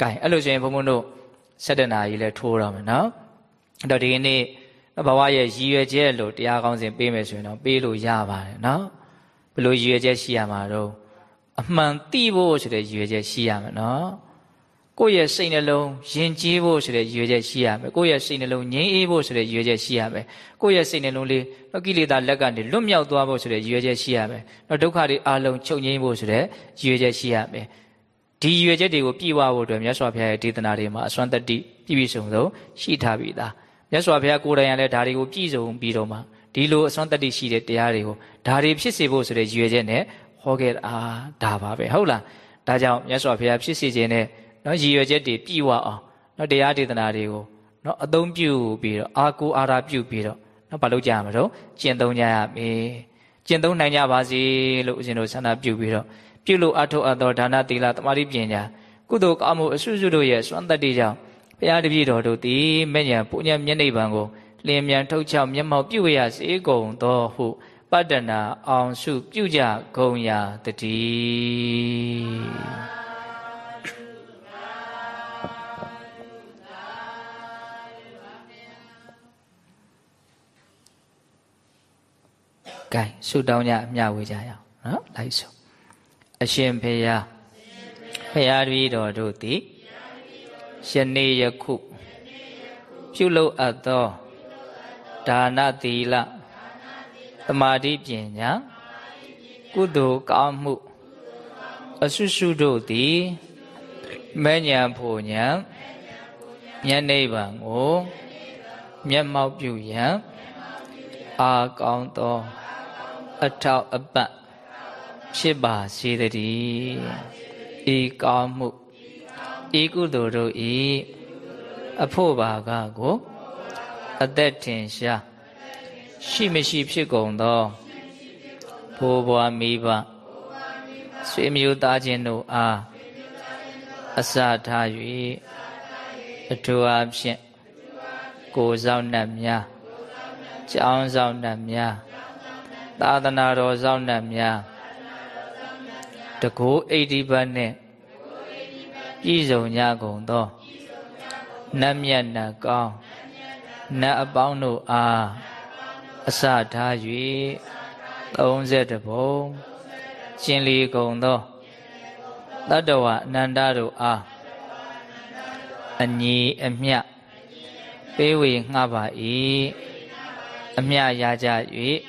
ကဲအဲ့လိုဆိုရင်ဘုံဘုံတို့7နာရီလဲထိုးတော့မယ်နော်အဲ့တော့ဒီကနေ့ဘဝရဲ့ရည်ရွယ်ချက်လို့တရားကောင်းစဉ်ပေးမယ်ဆိုရင်တော့ပေးလို့ရပါတယ်နော်ဘယ်လိုရည်ရွယ်ချက်ရှိရမှာတော့ အမှန်သိဖို့ဆိုတဲ့ရည်ရွယ်ချက်ရှိရမယ်နော်ကိုယ့်ရဲ့စိတ်နှလုံးယဉ်ကျေးဖို့ဆိုတဲ့ရည်ရွယ်ချက်ရှိရမယ်ကိုယ့်ရဲ့စိတ်နှလုံးငြိမ်းအေးဖို့ဆိုတဲ့ရည်ရွယ်ချက်ရှိရမယ်ကိုယ့်ရဲ့စိတ်နှလုံးလေးတော့ကိလေသာလက်ကနေလွတ်မြောက်သွားဖို့ဆိုတဲ့ရည်ရွယ်ချက်ရှိရမယ်တော့ဒုက္ခတွေအလုံးချုပ်ငြိမ်းဖို့ဆိုတဲ့ရည်ရွယ်ချက်ရှိရမယ်ဒီရည်ရွယ်ချက်တွေကိုပြည့်ဝဖို့အတွက်မြတ်စွာဘုရားရဲ့ဒေသနာတွေမှာအစွမ်းတတ္တိပြည့်ပြည့်စုံစုံရှိထားပြီသားမြတ်စွာဘုရားကိုယ်တိုင်ကလည်းဒါတွေကိုပြည့်စုံပြီးတော့မှဒီလိုအစွမ်းတတ္တိရှိတဲ့တရားတွေကိုဒါတွေဖြစ်စေဖို့ဆိုတဲ့ရည်ရွယ်ချက်နဲ့ ဟောခဲ့တာဒါပါပဲဟုတ်လားဒါကြောင့်မြတ်စွာဘုရားဖြစ်စေခြင်းနဲ့နော်ရည်ရွယ်ချက်တွေပြည့်ဝအောင်နော်တရားဒေသနာတွေကိုနော်အသုံးပြုပြီးတော့အာကိုအာရာပြုပြီးတော့နော်ဘာလို့ကြရမလို့ကျင့်သုံးကြရမယ်ကျင့်သုံးနိုင်ကြပါစေလို့ဦးဇင်းတို့ဆန္ဒပြုပြီးတော့ပြုလို့အထောက်အသောဒါနသီလတမာတိပညာကုသိုလ်ကောင်းမှုအစွစုတို့ရဲ့စွမ်းတတ္တိကြောင့်ဘုရားတပည့်တော်တို့သည်မဲ့ညာပုညံမျက်နှိပ်ပံကိုလင်းမြန်ထုတ်ချောက်မျက်မှောက်ပြုရစေကုန်သောဟု ပတ္တနာအောင်စုပြုကြကုန်ရာတည်းကဲဆုတောင်းကြအမျှဝေကြရအောင်နော်လိုက်ဆိုအရှင်ဖေယဖရာတပည့်တော်တို့သည်ယနေ့ယခုပြုလုပ်အပ်သောဒါနသီလ သမာဓိပညာကုသိုလ်ကောင်းမှုအဆုစုတို့သည်မဲ့ညာဖို့ညာဉာဏ်နိဗ္ဗာန်ကိုမျက်မှောက်ပြုရန်အာကောင်းသောအထောက်အပံ့ဖြစ်ပါစေတည်းဤကောင်းမှုဤကုသိုလ်တို့ဤအဖို့ပါကကို အသက်ထင်ရှား ရှိမရှိဖြစ်ကုန်သောဘိုးဘွားမိဘဆွေမျိုးသားချင်းတို့အားအစာထား၍အထူးအဖြင့်ကိုယ်ဆောင်နှံ့များကျောင်းဆောင်နှံ့များသာသနာတော်ဆောင်နှံများတကိုးအိဋ္ဌိပတ်နှင့်ပြည်စုံကြကုန်သောနတ်မြတ်နတ်ကောင်းနတ်အပေါင်းတို့အား အစထား၍30ဘုံရှင်လီကုန်သောတတ္တဝအနန္တတို့အားအညီအမျှပေးဝေငှပါ၏အမျှရကြ၍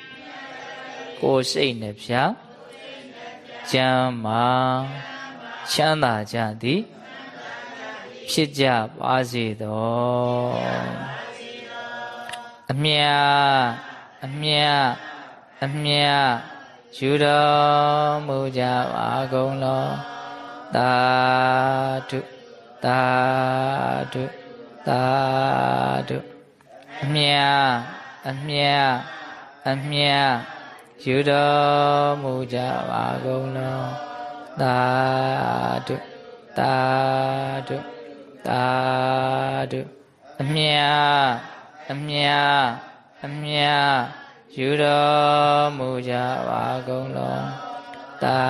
ကိုယ်စိတ်နှဖျားကျမ်းမာချမ်းသာကြသည်ဖြစ်ကြပါစေသောအမြ အမြအမြယူတော်မူကြပါကုန်လောသာဓုသာဓုသာဓုအမြအမြအမြယူတော်မူကြပါကုန်လောသာဓုသာဓုသာဓုအမြအမြ အမြယူတော်မူကြပါကုန်လောသာ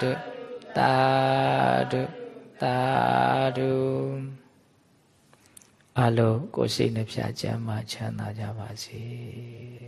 ဓုသာဓုသာဓုအလုံးကိုယ်စိတ်နှပြချမ်းသာချမ်းသာကြပါစေဗျာ